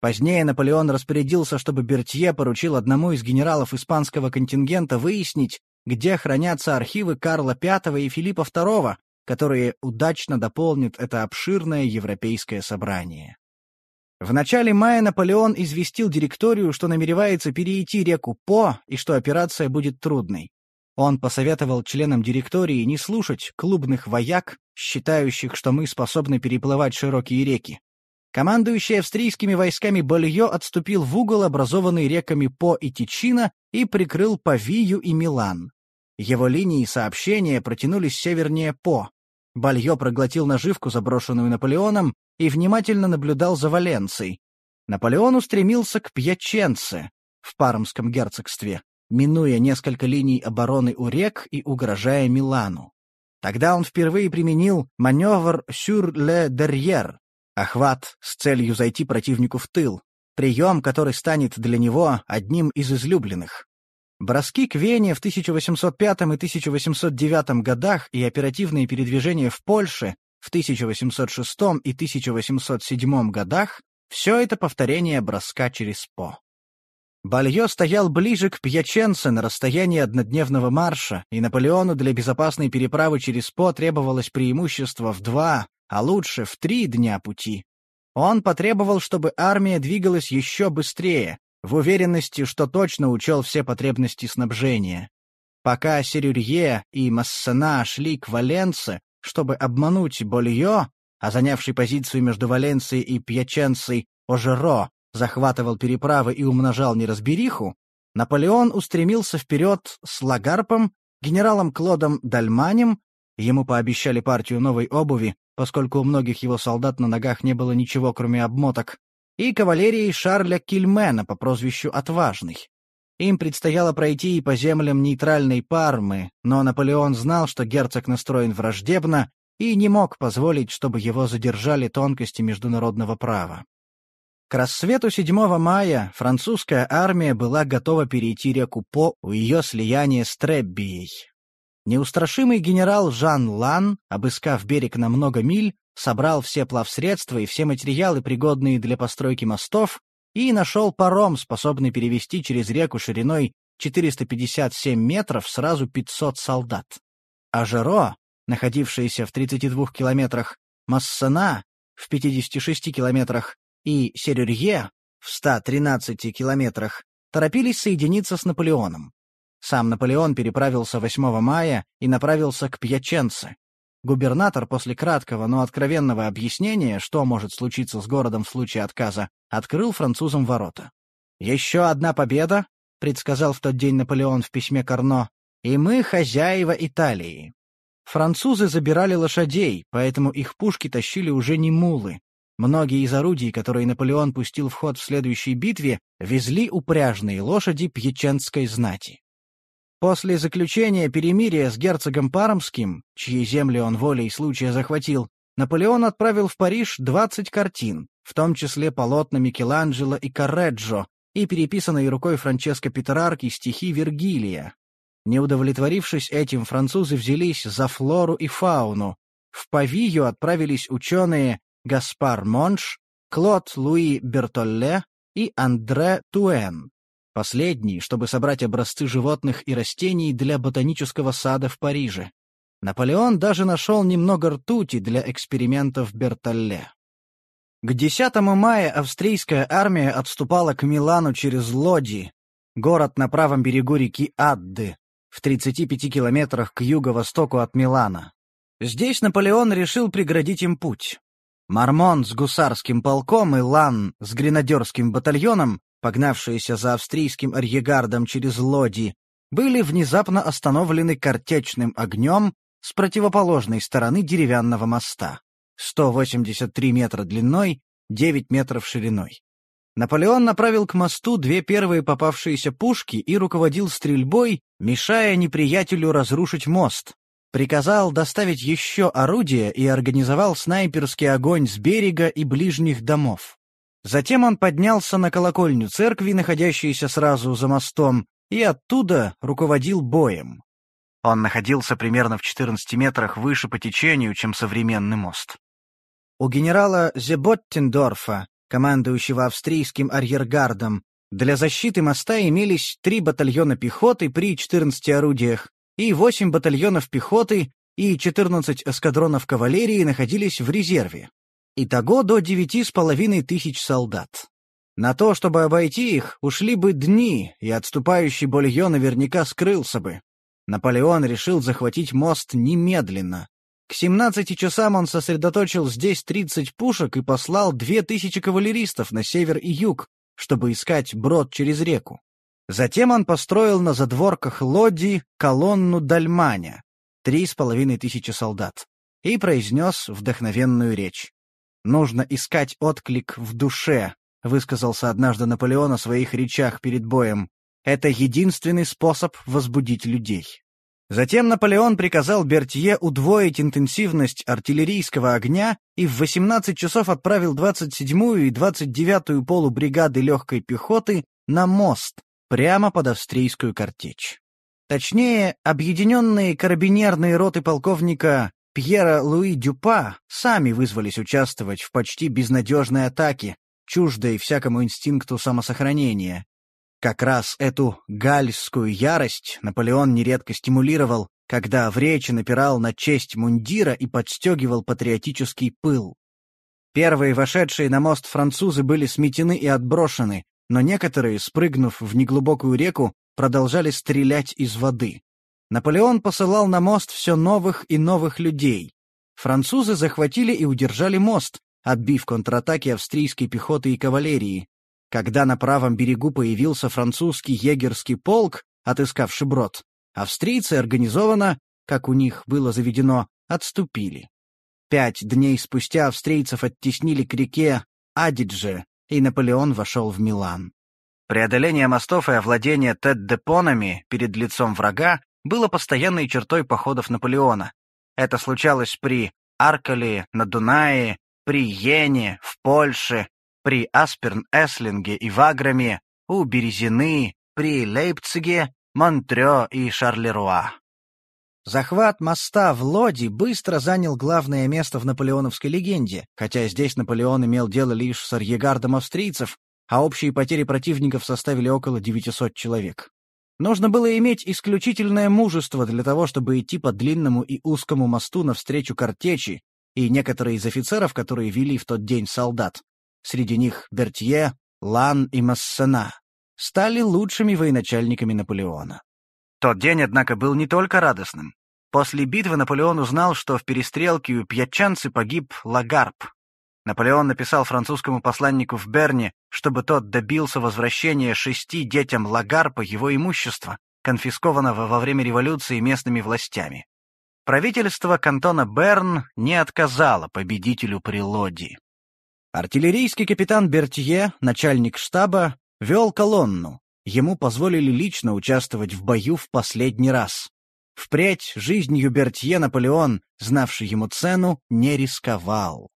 Позднее Наполеон распорядился, чтобы Бертье поручил одному из генералов испанского контингента выяснить, где хранятся архивы Карла V и Филиппа II, которые удачно дополнят это обширное европейское собрание. В начале мая Наполеон известил директорию, что намеревается перейти реку По и что операция будет трудной. Он посоветовал членам директории не слушать клубных вояк, считающих, что мы способны переплывать широкие реки. Командующий австрийскими войсками Больё отступил в угол, образованный реками По и Тичино, и прикрыл Павию и Милан. Его линии сообщения протянулись севернее По. Бальё проглотил наживку, заброшенную Наполеоном, и внимательно наблюдал за Валенцией. Наполеон устремился к Пьяченце в Пармском герцогстве, минуя несколько линий обороны у рек и угрожая Милану. Тогда он впервые применил маневр «сюр ле дерьер», Охват с целью зайти противнику в тыл. Прием, который станет для него одним из излюбленных. Броски к Вене в 1805 и 1809 годах и оперативные передвижения в Польше в 1806 и 1807 годах — все это повторение броска через По. Балье стоял ближе к Пьяченце на расстоянии однодневного марша, и Наполеону для безопасной переправы через По требовалось преимущество в два, а лучше в три дня пути. Он потребовал, чтобы армия двигалась еще быстрее, в уверенности, что точно учел все потребности снабжения. Пока Серюрье и Массена шли к Валенце, чтобы обмануть Больё, а занявший позицию между Валенцией и Пьяченцей Ожеро захватывал переправы и умножал неразбериху, Наполеон устремился вперед с Лагарпом, генералом Клодом Дальманем, ему пообещали партию новой обуви, поскольку у многих его солдат на ногах не было ничего, кроме обмоток, и кавалерией Шарля Кильмена по прозвищу Отважный. Им предстояло пройти и по землям нейтральной Пармы, но Наполеон знал, что герцог настроен враждебно и не мог позволить, чтобы его задержали тонкости международного права. К рассвету 7 мая французская армия была готова перейти реку По у ее слияния с Треббией. Неустрашимый генерал Жан Лан, обыскав берег на много миль, собрал все плавсредства и все материалы, пригодные для постройки мостов, и нашел паром, способный перевести через реку шириной 457 метров сразу 500 солдат. А Жеро, находившийся в 32 километрах, Массена в 56 километрах и Серюрье в 113 километрах торопились соединиться с Наполеоном. Сам Наполеон переправился 8 мая и направился к Пьяченце. Губернатор после краткого, но откровенного объяснения, что может случиться с городом в случае отказа, открыл французам ворота. «Еще одна победа», — предсказал в тот день Наполеон в письме Карно, — «и мы хозяева Италии». Французы забирали лошадей, поэтому их пушки тащили уже не мулы. Многие из орудий, которые Наполеон пустил в ход в следующей битве, везли упряжные лошади пьяченской знати. После заключения перемирия с герцогом Пармским, чьи земли он волей случая захватил, Наполеон отправил в Париж 20 картин, в том числе полотна Микеланджело и Корреджо, и переписанные рукой Франческо Петрарки стихи Вергилия. Не удовлетворившись этим, французы взялись за флору и фауну. В Павию отправились ученые Гаспар Монш, Клод Луи Бертолле и Андре Туэн. Последний, чтобы собрать образцы животных и растений для ботанического сада в Париже. Наполеон даже нашел немного ртути для экспериментов Бертолле. К 10 мая австрийская армия отступала к Милану через Лоди, город на правом берегу реки Адды, в 35 километрах к юго-востоку от Милана. Здесь Наполеон решил преградить им путь. Мармон с гусарским полком и Лан с гренадерским батальоном, погнавшиеся за австрийским арьегардом через Лоди, были внезапно остановлены картечным огнем с противоположной стороны деревянного моста. 183 метра длиной, 9 метров шириной. Наполеон направил к мосту две первые попавшиеся пушки и руководил стрельбой, мешая неприятелю разрушить мост. Приказал доставить еще орудия и организовал снайперский огонь с берега и ближних домов. Затем он поднялся на колокольню церкви, находящейся сразу за мостом, и оттуда руководил боем. Он находился примерно в 14 метрах выше по течению, чем современный мост. У генерала Зеботтендорфа, командующего австрийским арьергардом, для защиты моста имелись три батальона пехоты при 14 орудиях и 8 батальонов пехоты и 14 эскадронов кавалерии находились в резерве. Итого до девяти с половиной тысяч солдат. На то, чтобы обойти их, ушли бы дни, и отступающий Больё наверняка скрылся бы. Наполеон решил захватить мост немедленно. К 17 часам он сосредоточил здесь 30 пушек и послал 2000 кавалеристов на север и юг, чтобы искать брод через реку. Затем он построил на задворках Лоди колонну Дальманя, три с половиной тысячи солдат, и произнес вдохновенную речь. «Нужно искать отклик в душе», — высказался однажды Наполеон о своих речах перед боем. Это единственный способ возбудить людей. Затем Наполеон приказал Бертье удвоить интенсивность артиллерийского огня и в 18 часов отправил 27-ю и 29-ю полубригады легкой пехоты на мост, прямо под австрийскую картечь. Точнее, объединенные карабинерные роты полковника Пьера Луи Дюпа сами вызвались участвовать в почти безнадежной атаке, чуждой всякому инстинкту самосохранения, как раз эту гальскую ярость Наполеон нередко стимулировал, когда в речи напирал на честь мундира и подстегивал патриотический пыл. Первые вошедшие на мост французы были сметены и отброшены, но некоторые, спрыгнув в неглубокую реку, продолжали стрелять из воды. Наполеон посылал на мост все новых и новых людей. Французы захватили и удержали мост, отбив контратаки австрийской пехоты и кавалерии. Когда на правом берегу появился французский егерский полк, отыскавший брод, австрийцы организованно, как у них было заведено, отступили. Пять дней спустя австрийцев оттеснили к реке Адидже, и Наполеон вошел в Милан. Преодоление мостов и овладение Тет-депонами перед лицом врага было постоянной чертой походов Наполеона. Это случалось при Аркале, на Дунае, при Йене, в Польше, при Асперн-Эслинге и Ваграме, у Березины, при Лейпциге, Монтрё и Шарлеруа. Захват моста в Лоди быстро занял главное место в наполеоновской легенде, хотя здесь Наполеон имел дело лишь с арьегардом австрийцев, а общие потери противников составили около 900 человек. Нужно было иметь исключительное мужество для того, чтобы идти по длинному и узкому мосту навстречу картечи, и некоторые из офицеров, которые вели в тот день солдат, среди них Бертье, Лан и Массена, стали лучшими военачальниками Наполеона. Тот день, однако, был не только радостным. После битвы Наполеон узнал, что в перестрелке у пьячанцы погиб Лагарб. Наполеон написал французскому посланнику в Берне, чтобы тот добился возвращения шести детям Лагарпа его имущества, конфискованного во время революции местными властями. Правительство кантона Берн не отказало победителю при Лоди. Артиллерийский капитан Бертье, начальник штаба, вел колонну. ему позволили лично участвовать в бою в последний раз. Впредь жизнью Бертье Наполеон, знавший ему цену, не рисковал.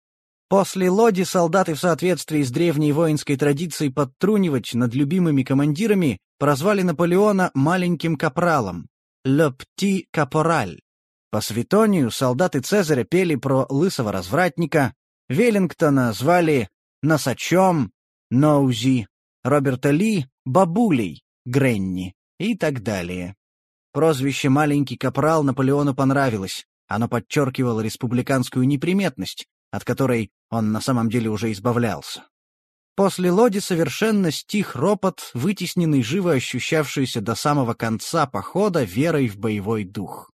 После Лоди солдаты в соответствии с древней воинской традицией подтрунивать над любимыми командирами прозвали Наполеона маленьким капралом «Le Petit Caporal». По Светонию солдаты Цезаря пели про лысого развратника, Веллингтона звали Носачом, Ноузи, Роберта Ли — Бабулей, Гренни и так далее. Прозвище «маленький капрал» Наполеону понравилось. Оно подчеркивало республиканскую неприметность, от которой он на самом деле уже избавлялся. После Лоди совершенно стих ропот, вытесненный живо ощущавшийся до самого конца похода верой в боевой дух.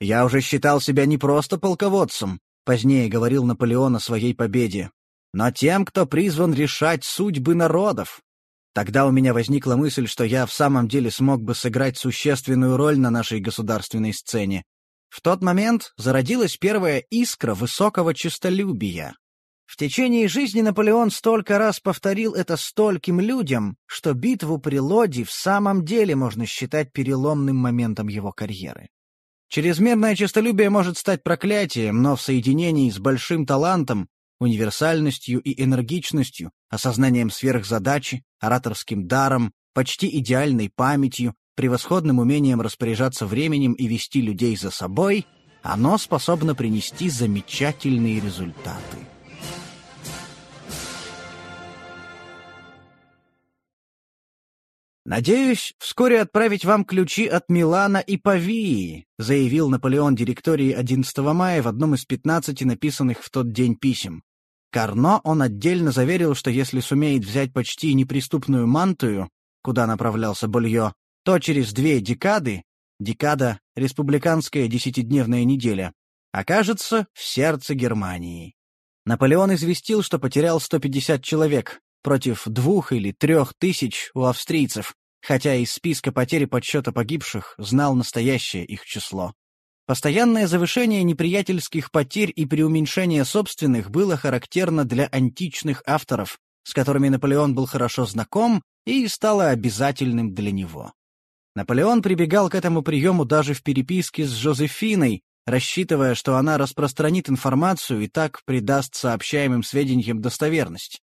«Я уже считал себя не просто полководцем», — позднее говорил Наполеон о своей победе, «но тем, кто призван решать судьбы народов. Тогда у меня возникла мысль, что я в самом деле смог бы сыграть существенную роль на нашей государственной сцене. В тот момент зародилась первая искра высокого честолюбия. В течение жизни Наполеон столько раз повторил это стольким людям, что битву при Лоди в самом деле можно считать переломным моментом его карьеры. Чрезмерное честолюбие может стать проклятием, но в соединении с большим талантом, универсальностью и энергичностью, осознанием сверхзадачи, ораторским даром, почти идеальной памятью, превосходным умением распоряжаться временем и вести людей за собой, оно способно принести замечательные результаты. «Надеюсь, вскоре отправить вам ключи от Милана и Павии», заявил Наполеон директории 11 мая в одном из 15 написанных в тот день писем. Карно он отдельно заверил, что если сумеет взять почти неприступную мантую, куда направлялся Болье, то через две декады, декада — республиканская десятидневная неделя, окажется в сердце Германии. Наполеон известил, что потерял 150 человек против двух или трех тысяч у австрийцев, хотя из списка потерь подсчета погибших знал настоящее их число. Постоянное завышение неприятельских потерь и преуменьшение собственных было характерно для античных авторов, с которыми Наполеон был хорошо знаком и стало обязательным для него. Наполеон прибегал к этому приему даже в переписке с Жозефиной, рассчитывая, что она распространит информацию и так придаст сообщаемым сведениям достоверность.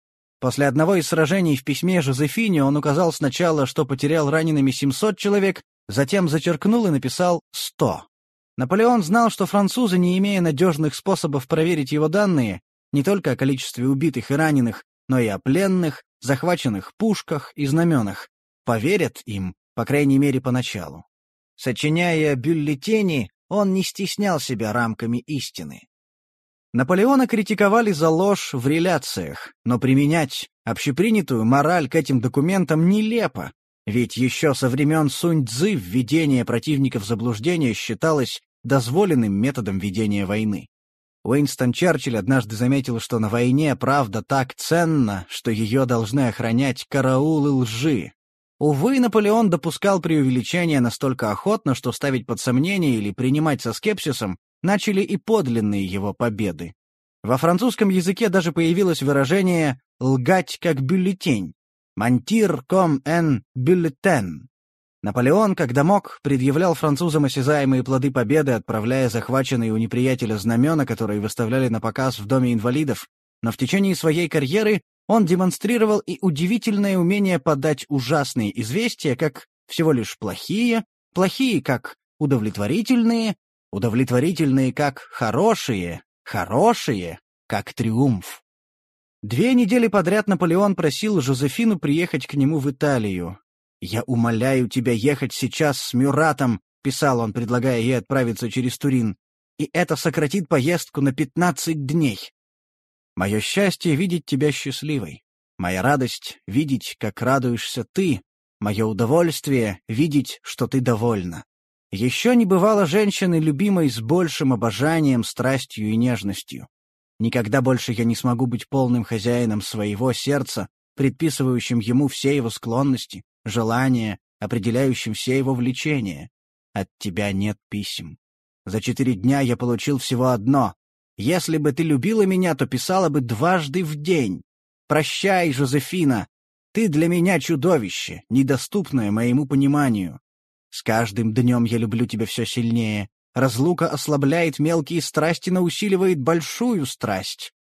После одного из сражений в письме Жозефине он указал сначала, что потерял ранеными 700 человек, затем зачеркнул и написал 100. Наполеон знал, что французы, не имея надежных способов проверить его данные, не только о количестве убитых и раненых, но и о пленных, захваченных пушках и знаменах, поверят им по крайней мере, поначалу. Сочиняя бюллетени, он не стеснял себя рамками истины. Наполеона критиковали за ложь в реляциях, но применять общепринятую мораль к этим документам нелепо, ведь еще со времен Сунь-Дзы введение противников в заблуждение считалось дозволенным методом ведения войны. Уинстон Черчилль однажды заметил, что на войне правда так ценна, что ее должны охранять караулы лжи, Увы, Наполеон допускал преувеличения настолько охотно, что ставить под сомнение или принимать со скепсисом начали и подлинные его победы. Во французском языке даже появилось выражение «лгать как бюллетень» «Монтир ком эн бюллетен». Наполеон, когда мог, предъявлял французам осязаемые плоды победы, отправляя захваченные у неприятеля знамена, которые выставляли на показ в Доме инвалидов, но в течение своей карьеры он демонстрировал и удивительное умение подать ужасные известия как всего лишь плохие, плохие как удовлетворительные, удовлетворительные как хорошие, хорошие как триумф. Две недели подряд Наполеон просил Жозефину приехать к нему в Италию. «Я умоляю тебя ехать сейчас с Мюратом», — писал он, предлагая ей отправиться через Турин, «и это сократит поездку на пятнадцать дней. Мое счастье — видеть тебя счастливой. Моя радость — видеть, как радуешься ты. Мое удовольствие — видеть, что ты довольна. Еще не бывало женщины, любимой с большим обожанием, страстью и нежностью. Никогда больше я не смогу быть полным хозяином своего сердца, предписывающим ему все его склонности, желания, определяющим все его влечения. От тебя нет писем. За четыре дня я получил всего одно если бы ты любила меня, то писала бы дважды в день. Прощай, Жозефина. Ты для меня чудовище, недоступное моему пониманию. С каждым днем я люблю тебя все сильнее. Разлука ослабляет мелкие страсти, но усиливает большую страсть.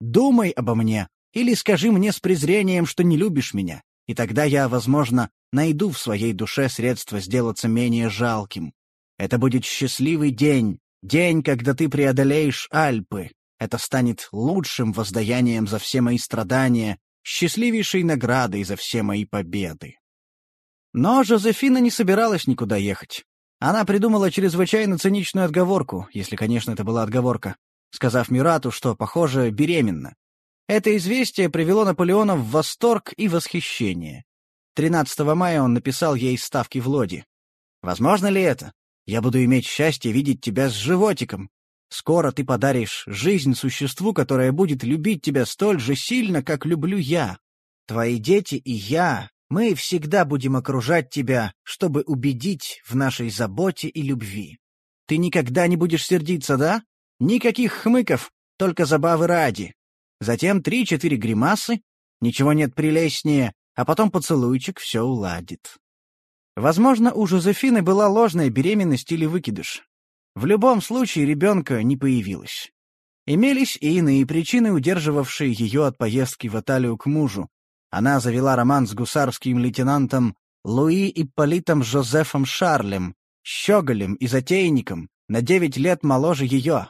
Думай обо мне, или скажи мне с презрением, что не любишь меня, и тогда я, возможно, найду в своей душе средства сделаться менее жалким. Это будет счастливый день, день, когда ты преодолеешь Альпы. Это станет лучшим воздаянием за все мои страдания, счастливейшей наградой за все мои победы. Но Жозефина не собиралась никуда ехать. Она придумала чрезвычайно циничную отговорку, если, конечно, это была отговорка, сказав Мюрату, что, похоже, беременна. Это известие привело Наполеона в восторг и восхищение. 13 мая он написал ей ставки в Лоди. «Возможно ли это? Я буду иметь счастье видеть тебя с животиком. Скоро ты подаришь жизнь существу, которое будет любить тебя столь же сильно, как люблю я. Твои дети и я, мы всегда будем окружать тебя, чтобы убедить в нашей заботе и любви. Ты никогда не будешь сердиться, да? Никаких хмыков, только забавы ради. Затем три-четыре гримасы, ничего нет прелестнее, а потом поцелуйчик все уладит. Возможно, у Жозефины была ложная беременность или выкидыш. В любом случае ребенка не появилось. Имелись и иные причины, удерживавшие ее от поездки в Италию к мужу. Она завела роман с гусарским лейтенантом Луи Ипполитом Жозефом Шарлем, щеголем и затейником, на девять лет моложе ее.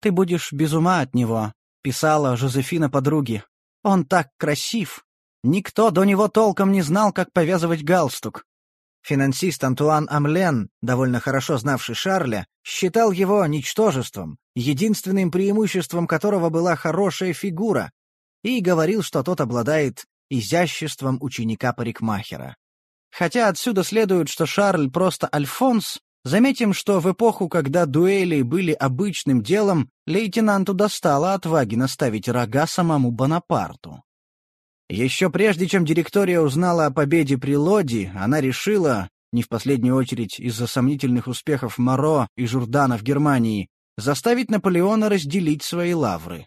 «Ты будешь без ума от него», — писала Жозефина подруге. «Он так красив. Никто до него толком не знал, как повязывать галстук. Финансист Антуан Амлен, довольно хорошо знавший Шарля, считал его ничтожеством, единственным преимуществом которого была хорошая фигура, и говорил, что тот обладает изяществом ученика-парикмахера. Хотя отсюда следует, что Шарль просто Альфонс, заметим, что в эпоху, когда дуэли были обычным делом, лейтенанту достало отваги наставить рога самому Бонапарту. Еще прежде, чем директория узнала о победе при Лоди, она решила, не в последнюю очередь из-за сомнительных успехов Моро и Журдана в Германии, заставить Наполеона разделить свои лавры.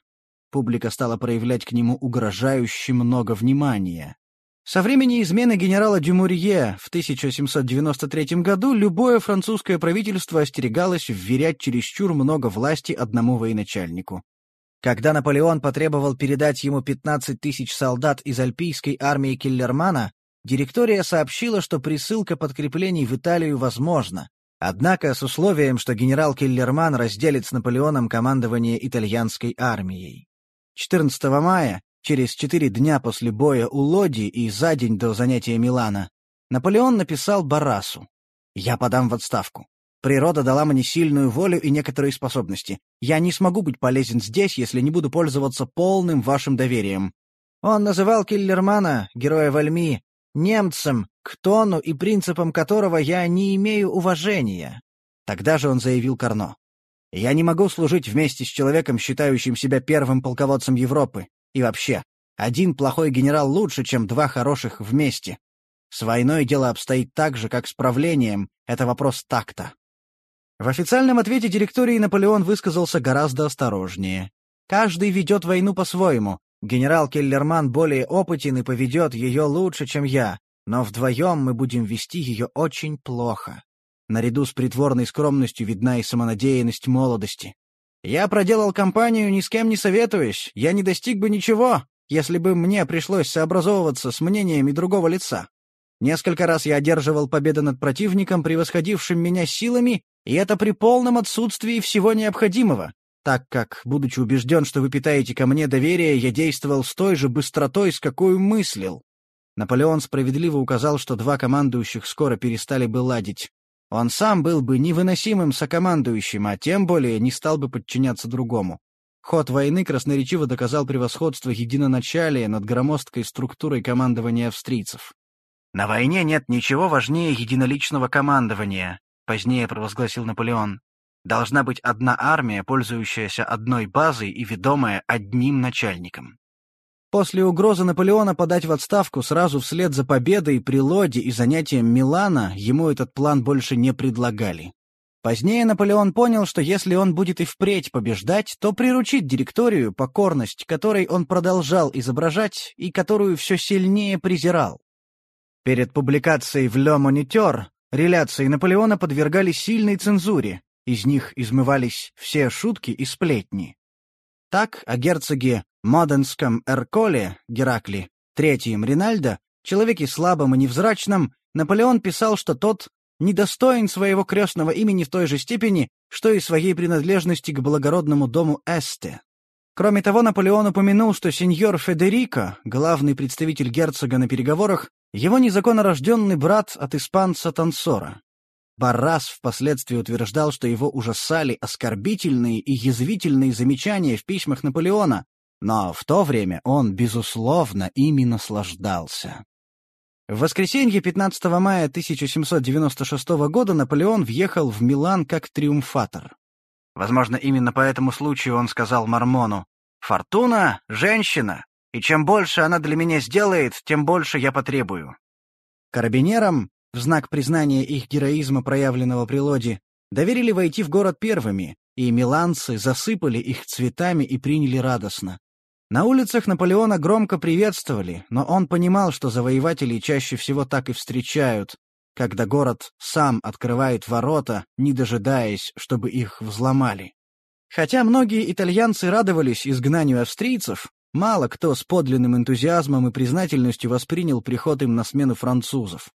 Публика стала проявлять к нему угрожающе много внимания. Со времени измены генерала Дюмурье в 1793 году любое французское правительство остерегалось вверять чересчур много власти одному военачальнику. Когда Наполеон потребовал передать ему 15 тысяч солдат из альпийской армии Киллермана, директория сообщила, что присылка подкреплений в Италию возможна, однако с условием, что генерал Киллерман разделит с Наполеоном командование итальянской армией. 14 мая, через четыре дня после боя у Лоди и за день до занятия Милана, Наполеон написал Барасу «Я подам в отставку. Природа дала мне сильную волю и некоторые способности. Я не смогу быть полезен здесь, если не буду пользоваться полным вашим доверием. Он называл Киллермана, героя Вальми, немцем, к тону и принципам которого я не имею уважения. Тогда же он заявил Карно. «Я не могу служить вместе с человеком, считающим себя первым полководцем Европы. И вообще, один плохой генерал лучше, чем два хороших вместе. С войной дело обстоит так же, как с правлением, это вопрос такта. В официальном ответе директории Наполеон высказался гораздо осторожнее. «Каждый ведет войну по-своему. Генерал Келлерман более опытен и поведет ее лучше, чем я, но вдвоем мы будем вести ее очень плохо. Наряду с притворной скромностью видна и самонадеянность молодости. Я проделал кампанию, ни с кем не советуясь, я не достиг бы ничего, если бы мне пришлось сообразовываться с мнениями другого лица. Несколько раз я одерживал победы над противником, превосходившим меня силами, и это при полном отсутствии всего необходимого, так как, будучи убежден, что вы питаете ко мне доверие, я действовал с той же быстротой, с какой мыслил. Наполеон справедливо указал, что два командующих скоро перестали бы ладить. Он сам был бы невыносимым сокомандующим, а тем более не стал бы подчиняться другому. Ход войны красноречиво доказал превосходство единоначалия над громоздкой структурой командования австрийцев. «На войне нет ничего важнее единоличного командования», — позднее провозгласил Наполеон. «Должна быть одна армия, пользующаяся одной базой и ведомая одним начальником». После угрозы Наполеона подать в отставку сразу вслед за победой при Лоде и занятием Милана ему этот план больше не предлагали. Позднее Наполеон понял, что если он будет и впредь побеждать, то приручит директорию, покорность которой он продолжал изображать и которую все сильнее презирал. Перед публикацией в «Ле Монитер» реляции Наполеона подвергали сильной цензуре, из них измывались все шутки и сплетни. Так о герцоге Моденском Эрколе, Геракли, третьем Ринальдо, человеке слабом и невзрачном, Наполеон писал, что тот недостоин своего крестного имени в той же степени, что и своей принадлежности к благородному дому Эсте. Кроме того, Наполеон упомянул, что сеньор Федерико, главный представитель герцога на переговорах, его незаконно рожденный брат от испанца Тансора. Баррас впоследствии утверждал, что его ужасали оскорбительные и язвительные замечания в письмах Наполеона, но в то время он, безусловно, ими наслаждался. В воскресенье 15 мая 1796 года Наполеон въехал в Милан как триумфатор. Возможно, именно по этому случаю он сказал Мормону «Фортуна — женщина, и чем больше она для меня сделает, тем больше я потребую». Карабинерам, в знак признания их героизма, проявленного при Лоди, доверили войти в город первыми, и миланцы засыпали их цветами и приняли радостно. На улицах Наполеона громко приветствовали, но он понимал, что завоевателей чаще всего так и встречают, когда город сам открывает ворота, не дожидаясь, чтобы их взломали. Хотя многие итальянцы радовались изгнанию австрийцев, мало кто с подлинным энтузиазмом и признательностью воспринял приход им на смену французов.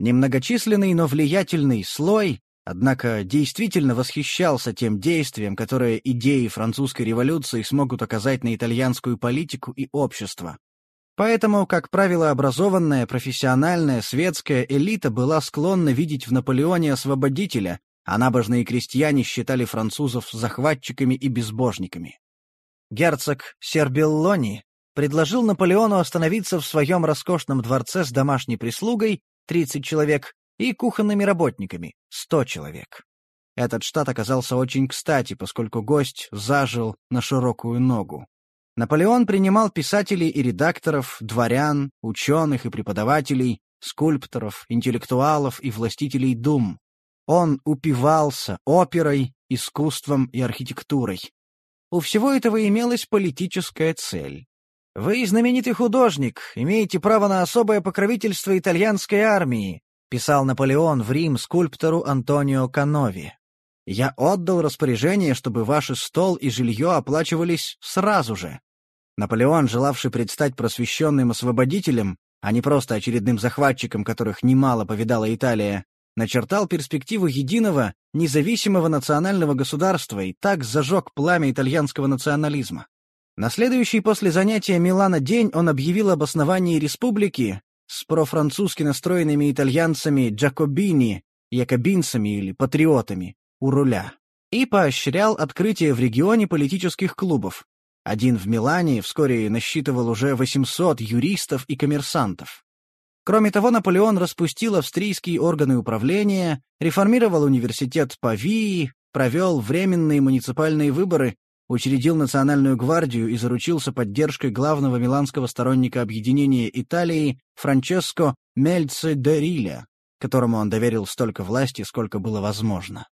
Немногочисленный, но влиятельный слой Однако действительно восхищался тем действием, которое идеи французской революции смогут оказать на итальянскую политику и общество. Поэтому, как правило, образованная, профессиональная, светская элита была склонна видеть в Наполеоне освободителя, а набожные крестьяне считали французов захватчиками и безбожниками. Герцог Сербеллони предложил Наполеону остановиться в своем роскошном дворце с домашней прислугой, 30 человек, и кухонными работниками — 100 человек. Этот штат оказался очень кстати, поскольку гость зажил на широкую ногу. Наполеон принимал писателей и редакторов, дворян, ученых и преподавателей, скульпторов, интеллектуалов и властителей дум. Он упивался оперой, искусством и архитектурой. У всего этого имелась политическая цель. Вы знаменитый художник, имеете право на особое покровительство итальянской армии, писал Наполеон в Рим скульптору Антонио Канови. «Я отдал распоряжение, чтобы ваши стол и жилье оплачивались сразу же». Наполеон, желавший предстать просвещенным освободителем, а не просто очередным захватчиком, которых немало повидала Италия, начертал перспективу единого, независимого национального государства и так зажег пламя итальянского национализма. На следующий после занятия Милана день он объявил об основании республики, с профранцузски настроенными итальянцами Джакобини, якобинцами или патриотами у руля, и поощрял открытие в регионе политических клубов. Один в Милане вскоре насчитывал уже 800 юристов и коммерсантов. Кроме того, Наполеон распустил австрийские органы управления, реформировал университет Павии, провел временные муниципальные выборы учредил Национальную гвардию и заручился поддержкой главного миланского сторонника объединения Италии Франческо Мельце де Риля, которому он доверил столько власти, сколько было возможно.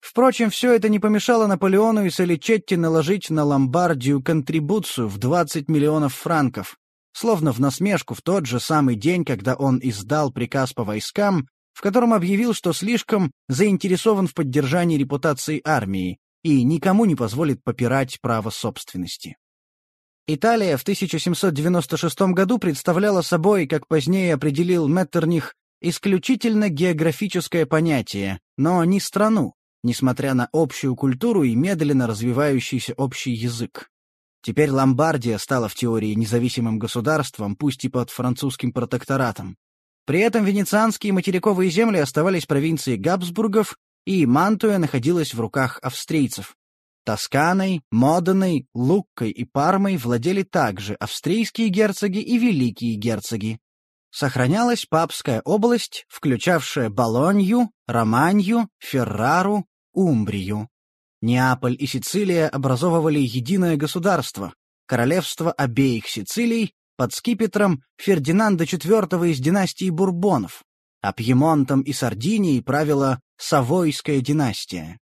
Впрочем, все это не помешало Наполеону и Соличетти наложить на Ломбардию контрибуцию в 20 миллионов франков, словно в насмешку в тот же самый день, когда он издал приказ по войскам, в котором объявил, что слишком заинтересован в поддержании репутации армии, и никому не позволит попирать право собственности. Италия в 1796 году представляла собой, как позднее определил Меттерних, исключительно географическое понятие, но не страну, несмотря на общую культуру и медленно развивающийся общий язык. Теперь Ломбардия стала в теории независимым государством, пусть и под французским протекторатом. При этом венецианские материковые земли оставались провинцией Габсбургов и Мантуя находилась в руках австрийцев. Тосканой, Моденой, Луккой и Пармой владели также австрийские герцоги и великие герцоги. Сохранялась папская область, включавшая Болонью, Романью, Феррару, Умбрию. Неаполь и Сицилия образовывали единое государство, королевство обеих Сицилий под скипетром Фердинанда IV из династии Бурбонов, а Пьемонтом и Сардинией правила Савойская династия.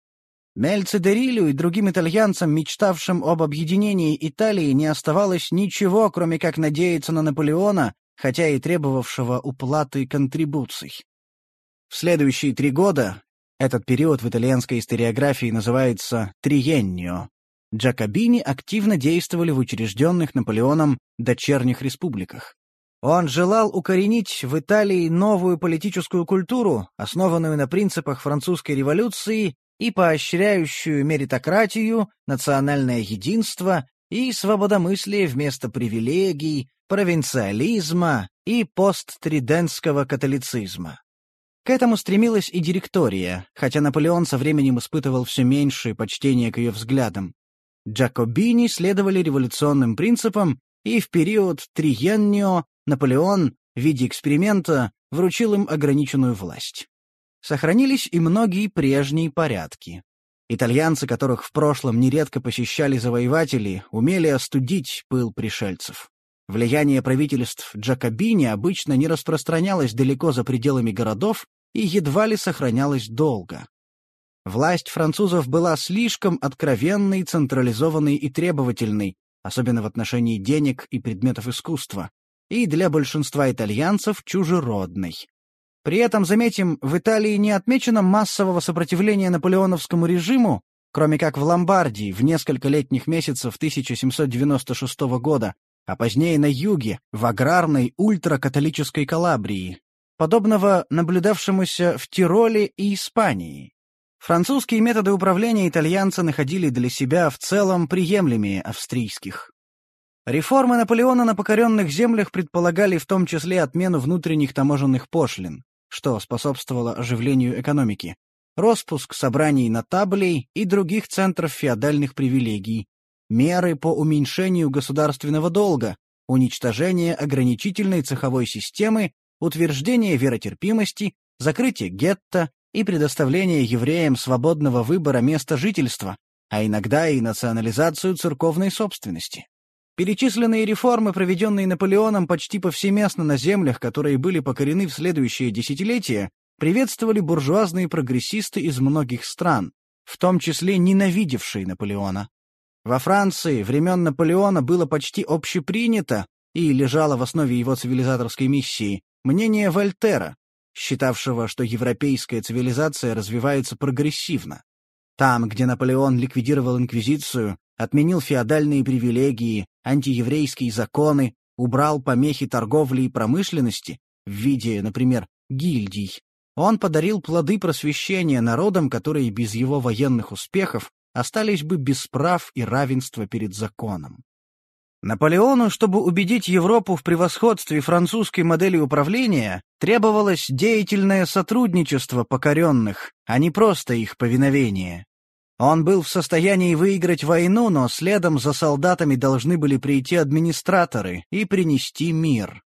Мельце Дерилю и другим итальянцам, мечтавшим об объединении Италии, не оставалось ничего, кроме как надеяться на Наполеона, хотя и требовавшего уплаты контрибуций. В следующие три года, этот период в итальянской историографии называется «триеннио», Джакобини активно действовали в учрежденных Наполеоном дочерних республиках. Он желал укоренить в Италии новую политическую культуру, основанную на принципах французской революции и поощряющую меритократию, национальное единство и свободомыслие вместо привилегий, провинциализма и посттридентского католицизма. К этому стремилась и директория, хотя Наполеон со временем испытывал все меньшее почтение к ее взглядам. Джакобини следовали революционным принципам, и в период Триеннио Наполеон в виде эксперимента вручил им ограниченную власть. Сохранились и многие прежние порядки. Итальянцы, которых в прошлом нередко посещали завоеватели, умели остудить пыл пришельцев. Влияние правительств Джакобини обычно не распространялось далеко за пределами городов и едва ли сохранялось долго. Власть французов была слишком откровенной, централизованной и требовательной, особенно в отношении денег и предметов искусства, и для большинства итальянцев чужеродной. При этом, заметим, в Италии не отмечено массового сопротивления наполеоновскому режиму, кроме как в Ломбардии в несколько летних месяцев 1796 года, а позднее на юге, в аграрной ультракатолической Калабрии, подобного наблюдавшемуся в Тироле и Испании. Французские методы управления итальянцы находили для себя в целом приемлемее австрийских. Реформы Наполеона на покоренных землях предполагали в том числе отмену внутренних таможенных пошлин, что способствовало оживлению экономики, распуск собраний нотаблей и других центров феодальных привилегий, меры по уменьшению государственного долга, уничтожение ограничительной цеховой системы, утверждение веротерпимости, закрытие гетто, и предоставление евреям свободного выбора места жительства, а иногда и национализацию церковной собственности. Перечисленные реформы, проведенные Наполеоном почти повсеместно на землях, которые были покорены в следующие десятилетия, приветствовали буржуазные прогрессисты из многих стран, в том числе ненавидевшие Наполеона. Во Франции времен Наполеона было почти общепринято и лежало в основе его цивилизаторской миссии мнение Вольтера, считавшего, что европейская цивилизация развивается прогрессивно. Там, где Наполеон ликвидировал инквизицию, отменил феодальные привилегии, антиеврейские законы, убрал помехи торговли и промышленности в виде, например, гильдий, он подарил плоды просвещения народам, которые без его военных успехов остались бы без прав и равенства перед законом. Наполеону, чтобы убедить Европу в превосходстве французской модели управления, требовалось деятельное сотрудничество покоренных, а не просто их повиновение. Он был в состоянии выиграть войну, но следом за солдатами должны были прийти администраторы и принести мир.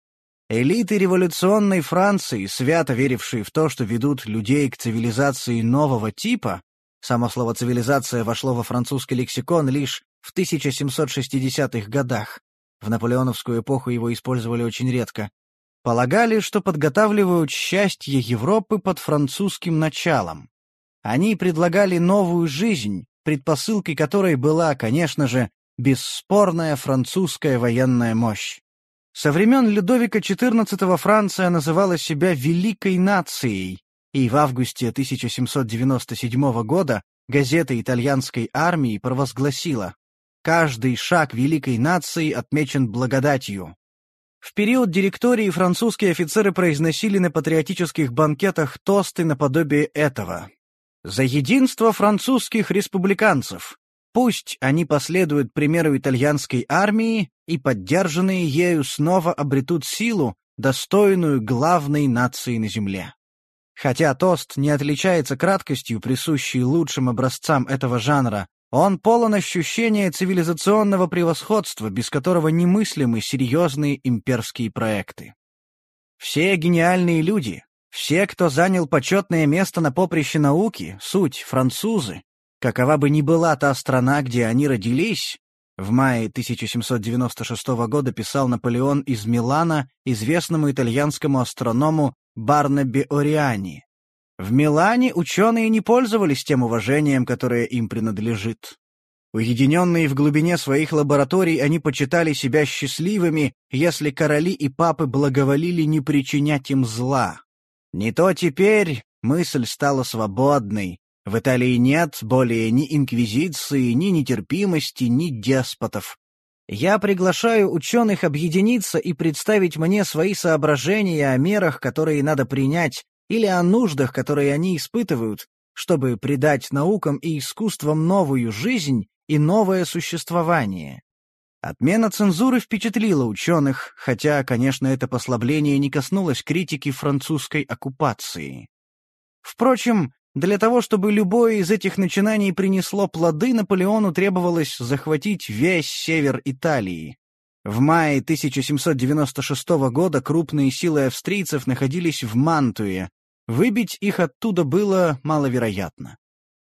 Элиты революционной Франции, свято верившие в то, что ведут людей к цивилизации нового типа, само слово «цивилизация» вошло во французский лексикон лишь в 1760-х годах, в наполеоновскую эпоху его использовали очень редко, полагали, что подготавливают счастье Европы под французским началом. Они предлагали новую жизнь, предпосылкой которой была, конечно же, бесспорная французская военная мощь. Со времен Людовика XIV Франция называла себя «великой нацией», и в августе 1797 года газета итальянской армии провозгласила Каждый шаг великой нации отмечен благодатью. В период директории французские офицеры произносили на патриотических банкетах тосты наподобие этого. «За единство французских республиканцев! Пусть они последуют примеру итальянской армии и, поддержанные ею, снова обретут силу, достойную главной нации на земле». Хотя тост не отличается краткостью, присущей лучшим образцам этого жанра, он полон ощущения цивилизационного превосходства, без которого немыслимы серьезные имперские проекты. Все гениальные люди, все, кто занял почетное место на поприще науки, суть французы, какова бы ни была та страна, где они родились, в мае 1796 года писал Наполеон из Милана известному итальянскому астроному Барнаби Ориани. В Милане ученые не пользовались тем уважением, которое им принадлежит. Уединенные в глубине своих лабораторий, они почитали себя счастливыми, если короли и папы благоволили не причинять им зла. Не то теперь мысль стала свободной. В Италии нет более ни инквизиции, ни нетерпимости, ни деспотов. Я приглашаю ученых объединиться и представить мне свои соображения о мерах, которые надо принять, или о нуждах, которые они испытывают, чтобы придать наукам и искусствам новую жизнь и новое существование. Отмена цензуры впечатлила ученых, хотя, конечно, это послабление не коснулось критики французской оккупации. Впрочем, для того, чтобы любое из этих начинаний принесло плоды, Наполеону требовалось захватить весь север Италии. В мае 1796 года крупные силы австрийцев находились в Мантуе. Выбить их оттуда было маловероятно.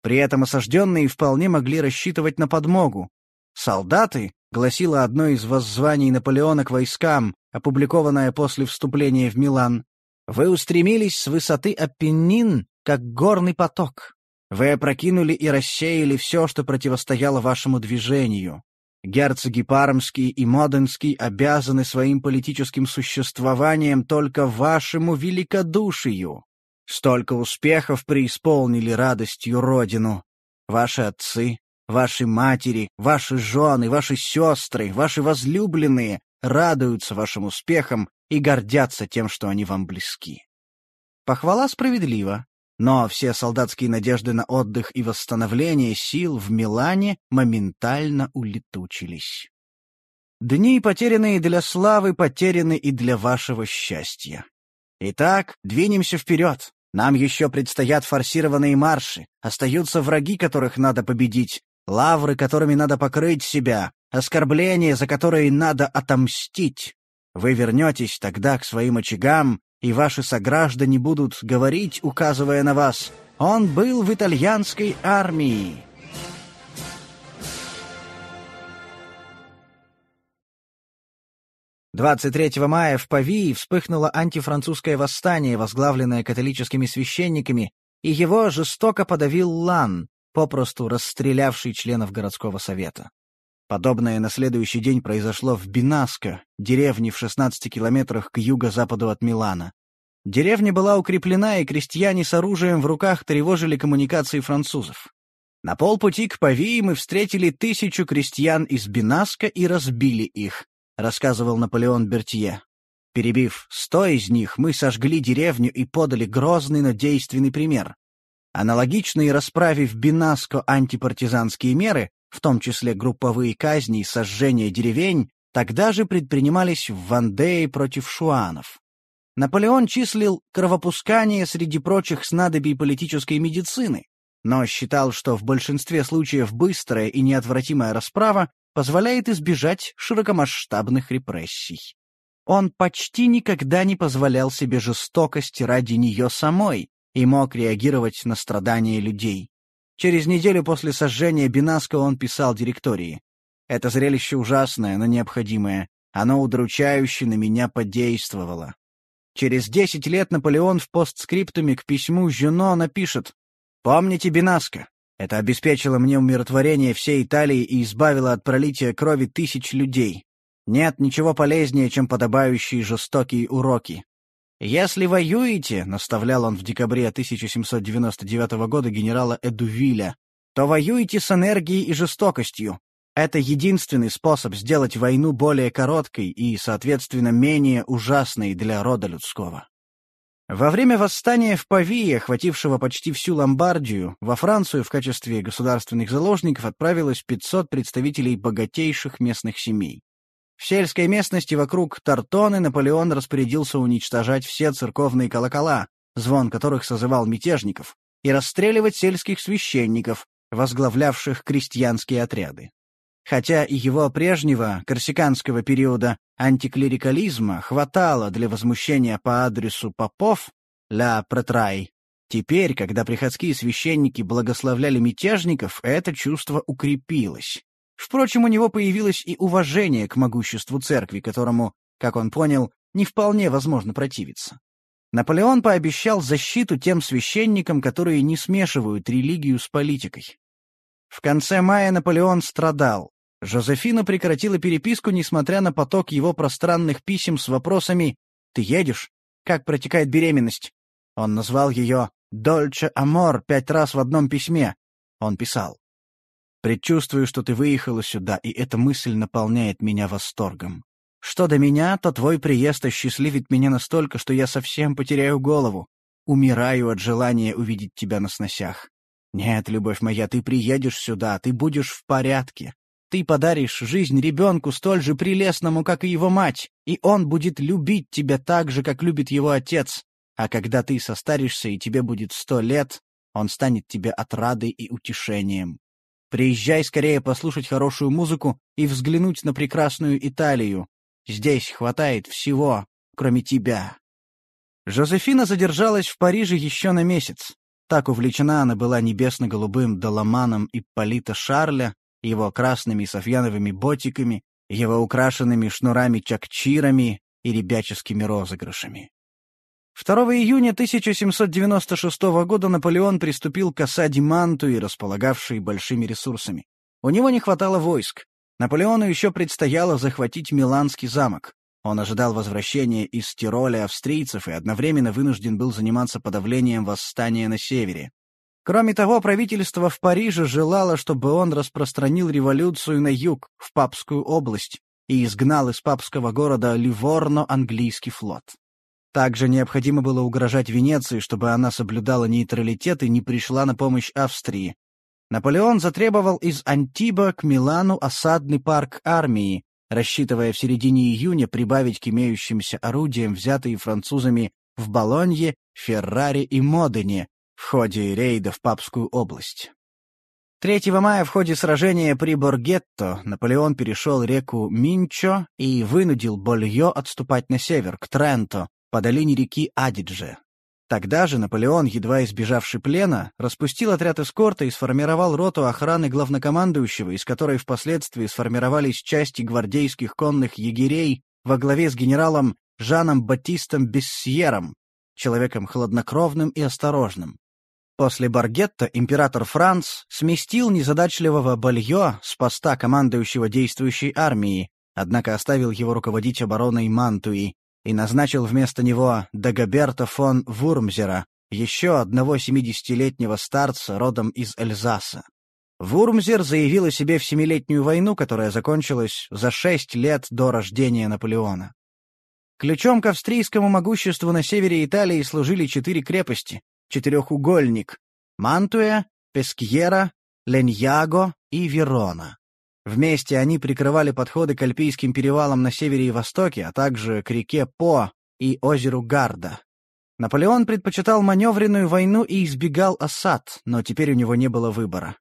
При этом осажденные вполне могли рассчитывать на подмогу. «Солдаты», — гласило одно из воззваний Наполеона к войскам, опубликованное после вступления в Милан, «вы устремились с высоты Апеннин, как горный поток. Вы опрокинули и рассеяли все, что противостояло вашему движению. Герцоги Пармский и Моденский обязаны своим политическим существованием только вашему великодушию. Столько успехов преисполнили радостью родину. Ваши отцы, ваши матери, ваши жены, ваши сестры, ваши возлюбленные радуются вашим успехам и гордятся тем, что они вам близки. Похвала справедлива, но все солдатские надежды на отдых и восстановление сил в Милане моментально улетучились. Дни, потерянные для славы, потеряны и для вашего счастья. Итак, двинемся вперед. Нам еще предстоят форсированные марши, остаются враги, которых надо победить, лавры, которыми надо покрыть себя, оскорбления, за которые надо отомстить. Вы вернетесь тогда к своим очагам, и ваши сограждане будут говорить, указывая на вас, «Он был в итальянской армии». 23 мая в Павии вспыхнуло антифранцузское восстание, возглавленное католическими священниками, и его жестоко подавил Лан, попросту расстрелявший членов городского совета. Подобное на следующий день произошло в Бинаско, деревне в 16 километрах к юго-западу от Милана. Деревня была укреплена, и крестьяне с оружием в руках тревожили коммуникации французов. На полпути к Павии мы встретили тысячу крестьян из Бинаско и разбили их, — рассказывал Наполеон Бертье. Перебив сто из них, мы сожгли деревню и подали грозный, но действенный пример. Аналогично и расправив Бинаско антипартизанские меры, в том числе групповые казни и сожжение деревень, тогда же предпринимались в Вандее против шуанов. Наполеон числил кровопускание среди прочих снадобий политической медицины, но считал, что в большинстве случаев быстрая и неотвратимая расправа позволяет избежать широкомасштабных репрессий. Он почти никогда не позволял себе жестокости ради нее самой и мог реагировать на страдания людей. Через неделю после сожжения Бинаско он писал директории. «Это зрелище ужасное, но необходимое. Оно удручающе на меня подействовало». Через десять лет Наполеон в постскриптуме к письму Жюно напишет «Помните Бинаско? Это обеспечило мне умиротворение всей Италии и избавило от пролития крови тысяч людей. Нет ничего полезнее, чем подобающие жестокие уроки. «Если воюете», — наставлял он в декабре 1799 года генерала Эдувиля, «то воюйте с энергией и жестокостью. Это единственный способ сделать войну более короткой и, соответственно, менее ужасной для рода людского». Во время восстания в Павии, охватившего почти всю Ломбардию, во Францию в качестве государственных заложников отправилось 500 представителей богатейших местных семей. В сельской местности вокруг Тартоны Наполеон распорядился уничтожать все церковные колокола, звон которых созывал мятежников, и расстреливать сельских священников, возглавлявших крестьянские отряды. Хотя и его прежнего, корсиканского периода антиклерикализма хватало для возмущения по адресу попов «ля протрай», теперь, когда приходские священники благословляли мятежников, это чувство укрепилось. Впрочем, у него появилось и уважение к могуществу церкви, которому, как он понял, не вполне возможно противиться. Наполеон пообещал защиту тем священникам, которые не смешивают религию с политикой. В конце мая Наполеон страдал. Жозефина прекратила переписку, несмотря на поток его пространных писем с вопросами «Ты едешь? Как протекает беременность?» Он назвал ее «Дольче Амор» пять раз в одном письме. Он писал «Предчувствую, что ты выехала сюда, и эта мысль наполняет меня восторгом. Что до меня, то твой приезд осчастливит меня настолько, что я совсем потеряю голову. Умираю от желания увидеть тебя на сносях. Нет, любовь моя, ты приедешь сюда, ты будешь в порядке. Ты подаришь жизнь ребенку столь же прелестному, как и его мать, и он будет любить тебя так же, как любит его отец. А когда ты состаришься и тебе будет сто лет, он станет тебе отрадой и утешением. Приезжай скорее послушать хорошую музыку и взглянуть на прекрасную Италию, Здесь хватает всего, кроме тебя». Жозефина задержалась в Париже еще на месяц. Так увлечена она была небесно-голубым доломаном Ипполита Шарля, его красными софьяновыми ботиками, его украшенными шнурами-чакчирами и ребяческими розыгрышами. 2 июня 1796 года Наполеон приступил к осаде Мантуи, располагавшей большими ресурсами. У него не хватало войск. Наполеону еще предстояло захватить Миланский замок. Он ожидал возвращения из Тироля австрийцев и одновременно вынужден был заниматься подавлением восстания на севере. Кроме того, правительство в Париже желало, чтобы он распространил революцию на юг, в Папскую область, и изгнал из папского города Ливорно английский флот. Также необходимо было угрожать Венеции, чтобы она соблюдала нейтралитет и не пришла на помощь Австрии, Наполеон затребовал из Антиба к Милану осадный парк армии, рассчитывая в середине июня прибавить к имеющимся орудиям, взятые французами в Болонье, Феррари и Модене в ходе рейда в Папскую область. 3 мая в ходе сражения при Боргетто Наполеон перешел реку Минчо и вынудил Больё отступать на север, к Тренто, по долине реки Адидже. Тогда же Наполеон, едва избежавший плена, распустил отряд эскорта и сформировал роту охраны главнокомандующего, из которой впоследствии сформировались части гвардейских конных егерей во главе с генералом Жаном Батистом Бессьером, человеком хладнокровным и осторожным. После Баргетта император Франц сместил незадачливого Бальё с поста командующего действующей армией, однако оставил его руководить обороной Мантуи, и назначил вместо него Дагоберта фон Вурмзера, еще одного семидесятилетнего старца родом из Эльзаса. Вурмзер заявил о себе в Семилетнюю войну, которая закончилась за шесть лет до рождения Наполеона. Ключом к австрийскому могуществу на севере Италии служили четыре крепости, четырехугольник — Мантуя, Пескьера, Леньяго и Верона. Вместе они прикрывали подходы к Альпийским перевалам на севере и востоке, а также к реке По и озеру Гарда. Наполеон предпочитал маневренную войну и избегал осад, но теперь у него не было выбора.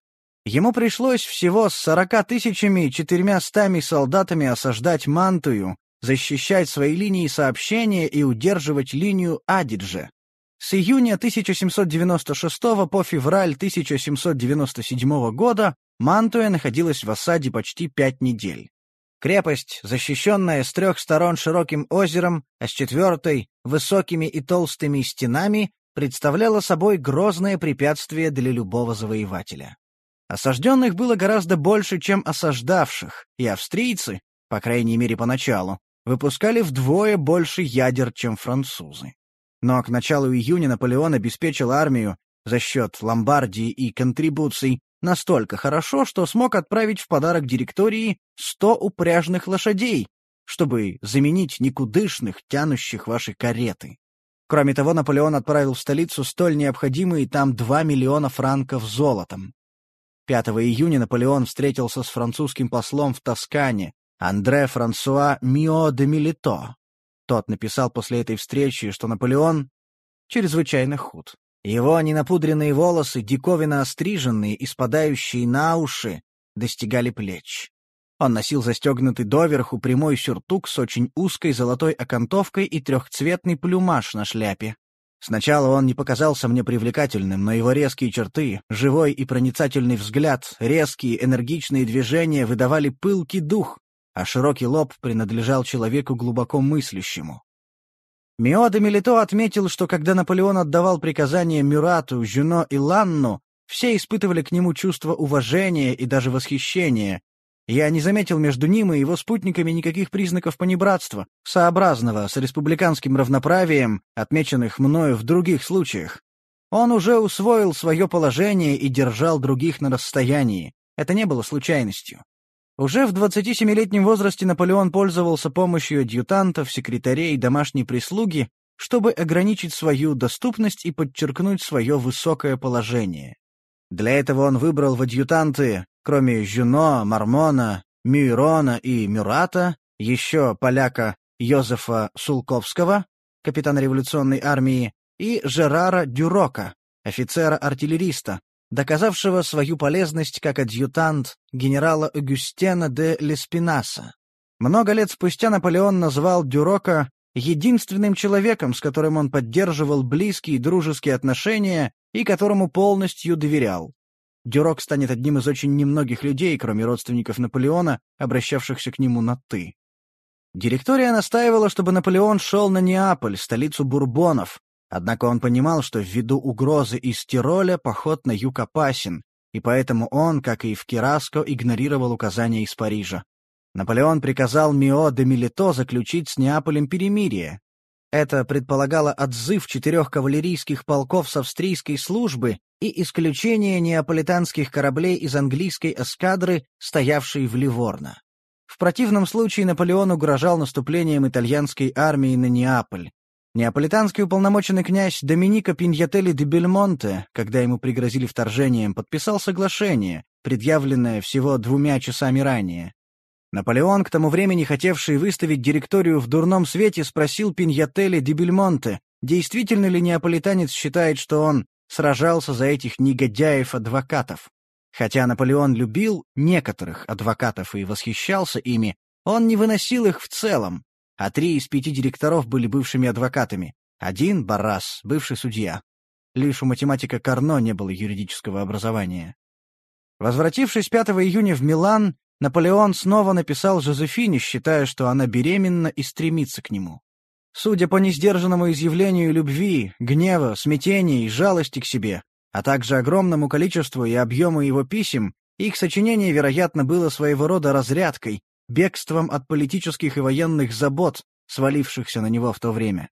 Ему пришлось всего с сорока тысячами четырьмя стами солдатами осаждать Мантую, защищать свои линии сообщения и удерживать линию Адидже. С июня 1796 по февраль 1797 года Мантуя находилась в осаде почти пять недель. Крепость, защищенная с трех сторон широким озером, а с четвертой — высокими и толстыми стенами, представляла собой грозное препятствие для любого завоевателя. Осажденных было гораздо больше, чем осаждавших, и австрийцы, по крайней мере поначалу, выпускали вдвое больше ядер, чем французы. Но к началу июня Наполеон обеспечил армию за счет Ломбардии и контрибуций настолько хорошо, что смог отправить в подарок директории сто упряжных лошадей, чтобы заменить никудышных, тянущих ваши кареты. Кроме того, Наполеон отправил в столицу столь необходимые там 2 миллиона франков золотом. 5 июня Наполеон встретился с французским послом в Тоскане, Андре Франсуа Мио де Милито. Тот написал после этой встречи, что Наполеон чрезвычайно худ. Его ненапудренные волосы, диковинно остриженные и спадающие на уши, достигали плеч. Он носил застегнутый доверху прямой сюртук с очень узкой золотой окантовкой и трехцветный плюмаж на шляпе. Сначала он не показался мне привлекательным, но его резкие черты, живой и проницательный взгляд, резкие энергичные движения выдавали пылкий дух, а широкий лоб принадлежал человеку глубоко мыслящему. Мио де Мелито отметил, что когда Наполеон отдавал приказания Мюрату, Жюно и Ланну, все испытывали к нему чувство уважения и даже восхищения. Я не заметил между ним и его спутниками никаких признаков понебратства, сообразного с республиканским равноправием, отмеченных мною в других случаях. Он уже усвоил свое положение и держал других на расстоянии. Это не было случайностью. Уже в 27-летнем возрасте Наполеон пользовался помощью адъютантов, секретарей домашней прислуги, чтобы ограничить свою доступность и подчеркнуть свое высокое положение. Для этого он выбрал в адъютанты, кроме Жюно, Мармона, Мюйрона и Мюрата, еще поляка Йозефа Сулковского, капитана революционной армии, и Жерара Дюрока, офицера-артиллериста, доказавшего свою полезность как адъютант генерала Агюстена де Леспинаса. Много лет спустя Наполеон назвал Дюрока единственным человеком, с которым он поддерживал близкие дружеские отношения и которому полностью доверял. Дюрок станет одним из очень немногих людей, кроме родственников Наполеона, обращавшихся к нему на «ты». Директория настаивала, чтобы Наполеон шел на Неаполь, столицу бурбонов, Однако он понимал, что ввиду угрозы из Тироля поход на юг опасен, и поэтому он, как и в Кираско, игнорировал указания из Парижа. Наполеон приказал Мио де Милито заключить с Неаполем перемирие. Это предполагало отзыв четырех кавалерийских полков с австрийской службы и исключение неаполитанских кораблей из английской эскадры, стоявшей в Ливорно. В противном случае Наполеон угрожал наступлением итальянской армии на Неаполь. Неаполитанский уполномоченный князь Доминика Пиньятелли де Бельмонте, когда ему пригрозили вторжением, подписал соглашение, предъявленное всего двумя часами ранее. Наполеон, к тому времени хотевший выставить директорию в дурном свете, спросил Пиньятелли де Бельмонте, действительно ли неаполитанец считает, что он сражался за этих негодяев-адвокатов. Хотя Наполеон любил некоторых адвокатов и восхищался ими, он не выносил их в целом, а три из пяти директоров были бывшими адвокатами. Один — Баррас, бывший судья. Лишь у математика Карно не было юридического образования. Возвратившись 5 июня в Милан, Наполеон снова написал Жозефине, считая, что она беременна и стремится к нему. Судя по несдержанному изъявлению любви, гнева, смятения и жалости к себе, а также огромному количеству и объему его писем, их сочинение, вероятно, было своего рода разрядкой, бегством от политических и военных забот, свалившихся на него в то время.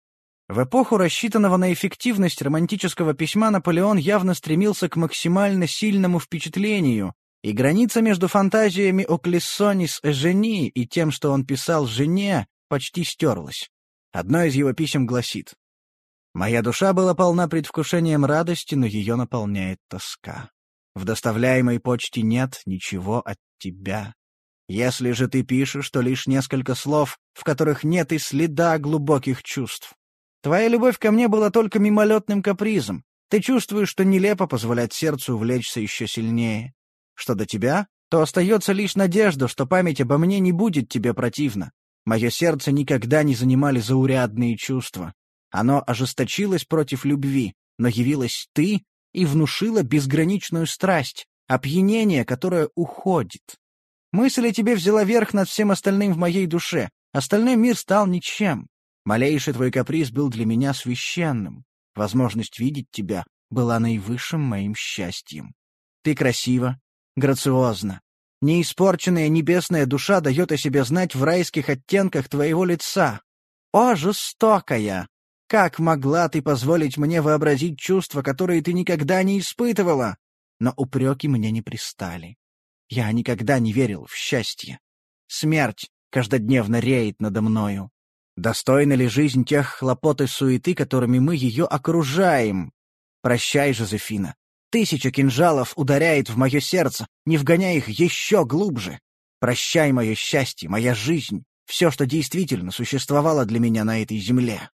В эпоху рассчитанного на эффективность романтического письма Наполеон явно стремился к максимально сильному впечатлению, и граница между фантазиями о Клессоне с Эжени и тем, что он писал жене, почти стерлась. Одно из его писем гласит «Моя душа была полна предвкушением радости, но ее наполняет тоска. В доставляемой почте нет ничего от тебя. Если же ты пишешь, то лишь несколько слов, в которых нет и следа глубоких чувств. Твоя любовь ко мне была только мимолетным капризом. Ты чувствуешь, что нелепо позволять сердцу увлечься еще сильнее. Что до тебя, то остается лишь надежда, что память обо мне не будет тебе противна. Мое сердце никогда не занимали заурядные чувства. Оно ожесточилось против любви, но явилась ты и внушила безграничную страсть, опьянение, которое уходит. Мысль о тебе взяла верх над всем остальным в моей душе. Остальной мир стал ничем. Малейший твой каприз был для меня священным. Возможность видеть тебя была наивысшим моим счастьем. Ты красива, грациозна. Неиспорченная небесная душа дает о себе знать в райских оттенках твоего лица. О, жестокая! Как могла ты позволить мне вообразить чувства, которые ты никогда не испытывала? Но упреки мне не пристали. Я никогда не верил в счастье. Смерть каждодневно реет надо мною. Достойна ли жизнь тех хлопот и суеты, которыми мы ее окружаем? Прощай, Жозефина. Тысяча кинжалов ударяет в мое сердце, не вгоняя их еще глубже. Прощай мое счастье, моя жизнь, все, что действительно существовало для меня на этой земле.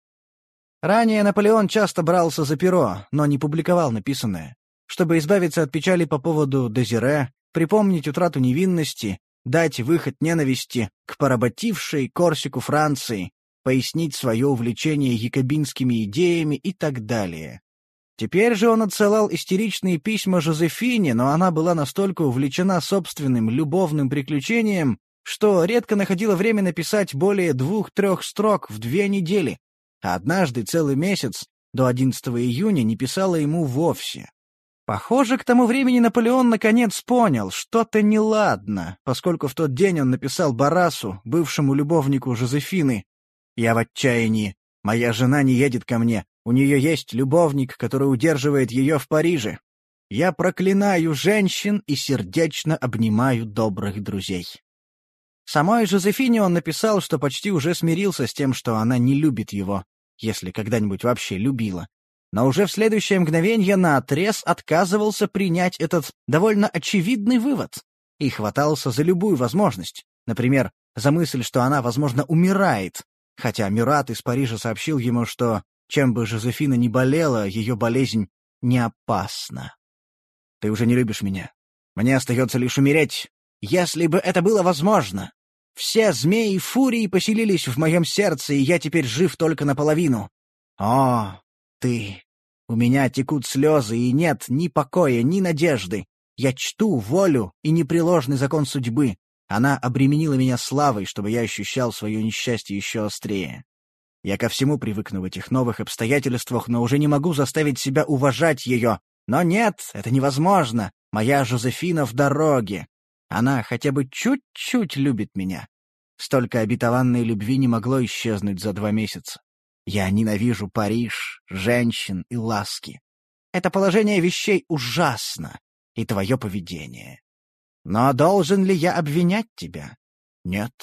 Ранее Наполеон часто брался за перо, но не публиковал написанное. Чтобы избавиться от печали по поводу Дезире, припомнить утрату невинности, дать выход ненависти к поработившей Корсику Франции, пояснить свое увлечение якобинскими идеями и так далее. Теперь же он отсылал истеричные письма Жозефине, но она была настолько увлечена собственным любовным приключением, что редко находила время написать более двух-трех строк в две недели. а однажды целый месяц, до 11 июня, не писала ему вовсе. Похоже, к тому времени Наполеон наконец понял, что-то неладно, поскольку в тот день он написал Барасу, бывшему любовнику Жозефины. «Я в отчаянии. Моя жена не едет ко мне. У нее есть любовник, который удерживает ее в Париже. Я проклинаю женщин и сердечно обнимаю добрых друзей». Самой Жозефине он написал, что почти уже смирился с тем, что она не любит его, если когда-нибудь вообще любила но уже в следующее мгновение наотрез отказывался принять этот довольно очевидный вывод и хватался за любую возможность, например, за мысль, что она, возможно, умирает, хотя Мюрат из Парижа сообщил ему, что, чем бы Жозефина ни болела, ее болезнь не опасна. «Ты уже не любишь меня. Мне остается лишь умереть, если бы это было возможно. Все змеи и фурии поселились в моем сердце, и я теперь жив только наполовину. О, ты. У меня текут слезы, и нет ни покоя, ни надежды. Я чту волю и непреложный закон судьбы. Она обременила меня славой, чтобы я ощущал свое несчастье еще острее. Я ко всему привыкну в этих новых обстоятельствах, но уже не могу заставить себя уважать ее. Но нет, это невозможно. Моя Жозефина в дороге. Она хотя бы чуть-чуть любит меня. Столько обетованной любви не могло исчезнуть за два месяца. Я ненавижу Париж, женщин и ласки. Это положение вещей ужасно, и твое поведение. Но должен ли я обвинять тебя? Нет.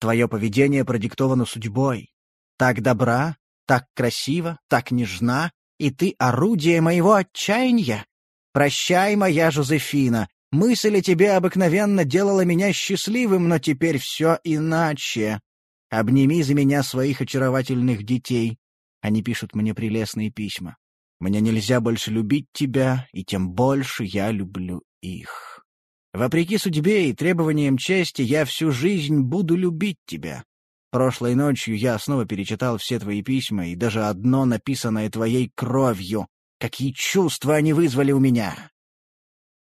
Твое поведение продиктовано судьбой. Так добра, так красиво, так нежна, и ты орудие моего отчаяния. Прощай, моя Жозефина, мысль о тебе обыкновенно делала меня счастливым, но теперь все иначе. Обними за меня своих очаровательных детей. Они пишут мне прелестные письма. Мне нельзя больше любить тебя, и тем больше я люблю их. Вопреки судьбе и требованиям чести, я всю жизнь буду любить тебя. Прошлой ночью я снова перечитал все твои письма, и даже одно, написанное твоей кровью. Какие чувства они вызвали у меня!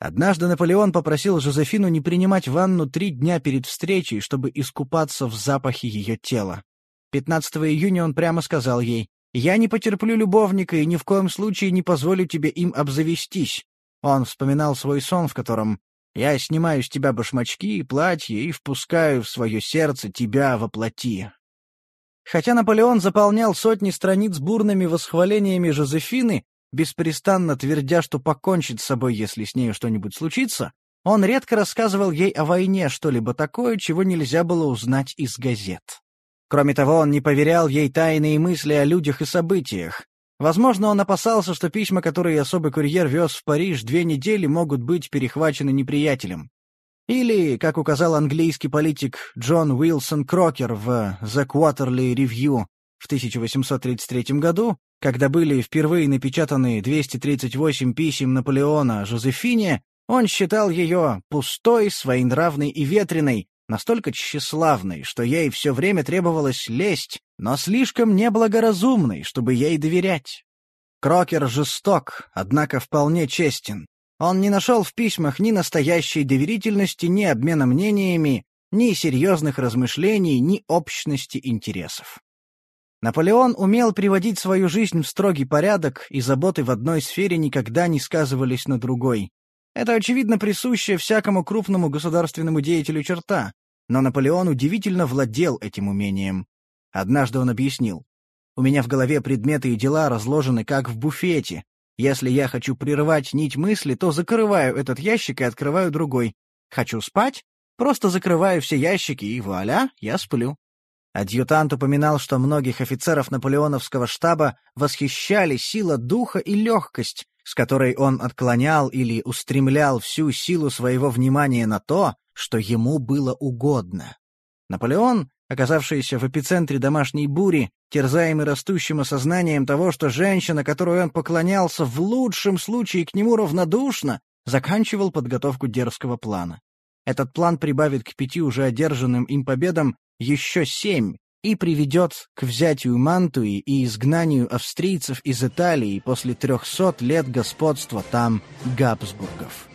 Однажды Наполеон попросил Жозефину не принимать ванну три дня перед встречей, чтобы искупаться в запахе ее тела. 15 июня он прямо сказал ей, «Я не потерплю любовника и ни в коем случае не позволю тебе им обзавестись». Он вспоминал свой сон, в котором «Я снимаю с тебя башмачки и платье и впускаю в свое сердце тебя во плоти». Хотя Наполеон заполнял сотни страниц бурными восхвалениями Жозефины, беспрестанно твердя, что покончит с собой, если с нею что-нибудь случится, он редко рассказывал ей о войне что-либо такое, чего нельзя было узнать из газет. Кроме того, он не поверял ей тайные мысли о людях и событиях. Возможно, он опасался, что письма, которые особый курьер вез в Париж две недели, могут быть перехвачены неприятелем. Или, как указал английский политик Джон Уилсон Крокер в The Quarterly Review в 1833 году, когда были впервые напечатаны 238 писем Наполеона Жозефине, он считал ее пустой, своенравной и ветреной, настолько тщеславной, что ей все время требовалось лесть, но слишком неблагоразумной, чтобы ей доверять. Крокер жесток, однако вполне честен. Он не нашел в письмах ни настоящей доверительности, ни обмена мнениями, ни серьезных размышлений, ни общности интересов. Наполеон умел приводить свою жизнь в строгий порядок, и заботы в одной сфере никогда не сказывались на другой. Это, очевидно, присущая всякому крупному государственному деятелю черта, но Наполеон удивительно владел этим умением. Однажды он объяснил. «У меня в голове предметы и дела разложены как в буфете. Если я хочу прерывать нить мысли, то закрываю этот ящик и открываю другой. Хочу спать? Просто закрываю все ящики, и вуаля, я сплю. Адъютант упоминал, что многих офицеров наполеоновского штаба восхищали сила духа и легкость, с которой он отклонял или устремлял всю силу своего внимания на то, что ему было угодно. Наполеон, оказавшийся в эпицентре домашней бури, терзаемый растущим осознанием того, что женщина, которой он поклонялся, в лучшем случае к нему равнодушна, заканчивал подготовку дерзкого плана. Этот план прибавит к пяти уже одержанным им победам еще семь и приведет к взятию Мантуи и изгнанию австрийцев из Италии после трехсот лет господства там Габсбургов.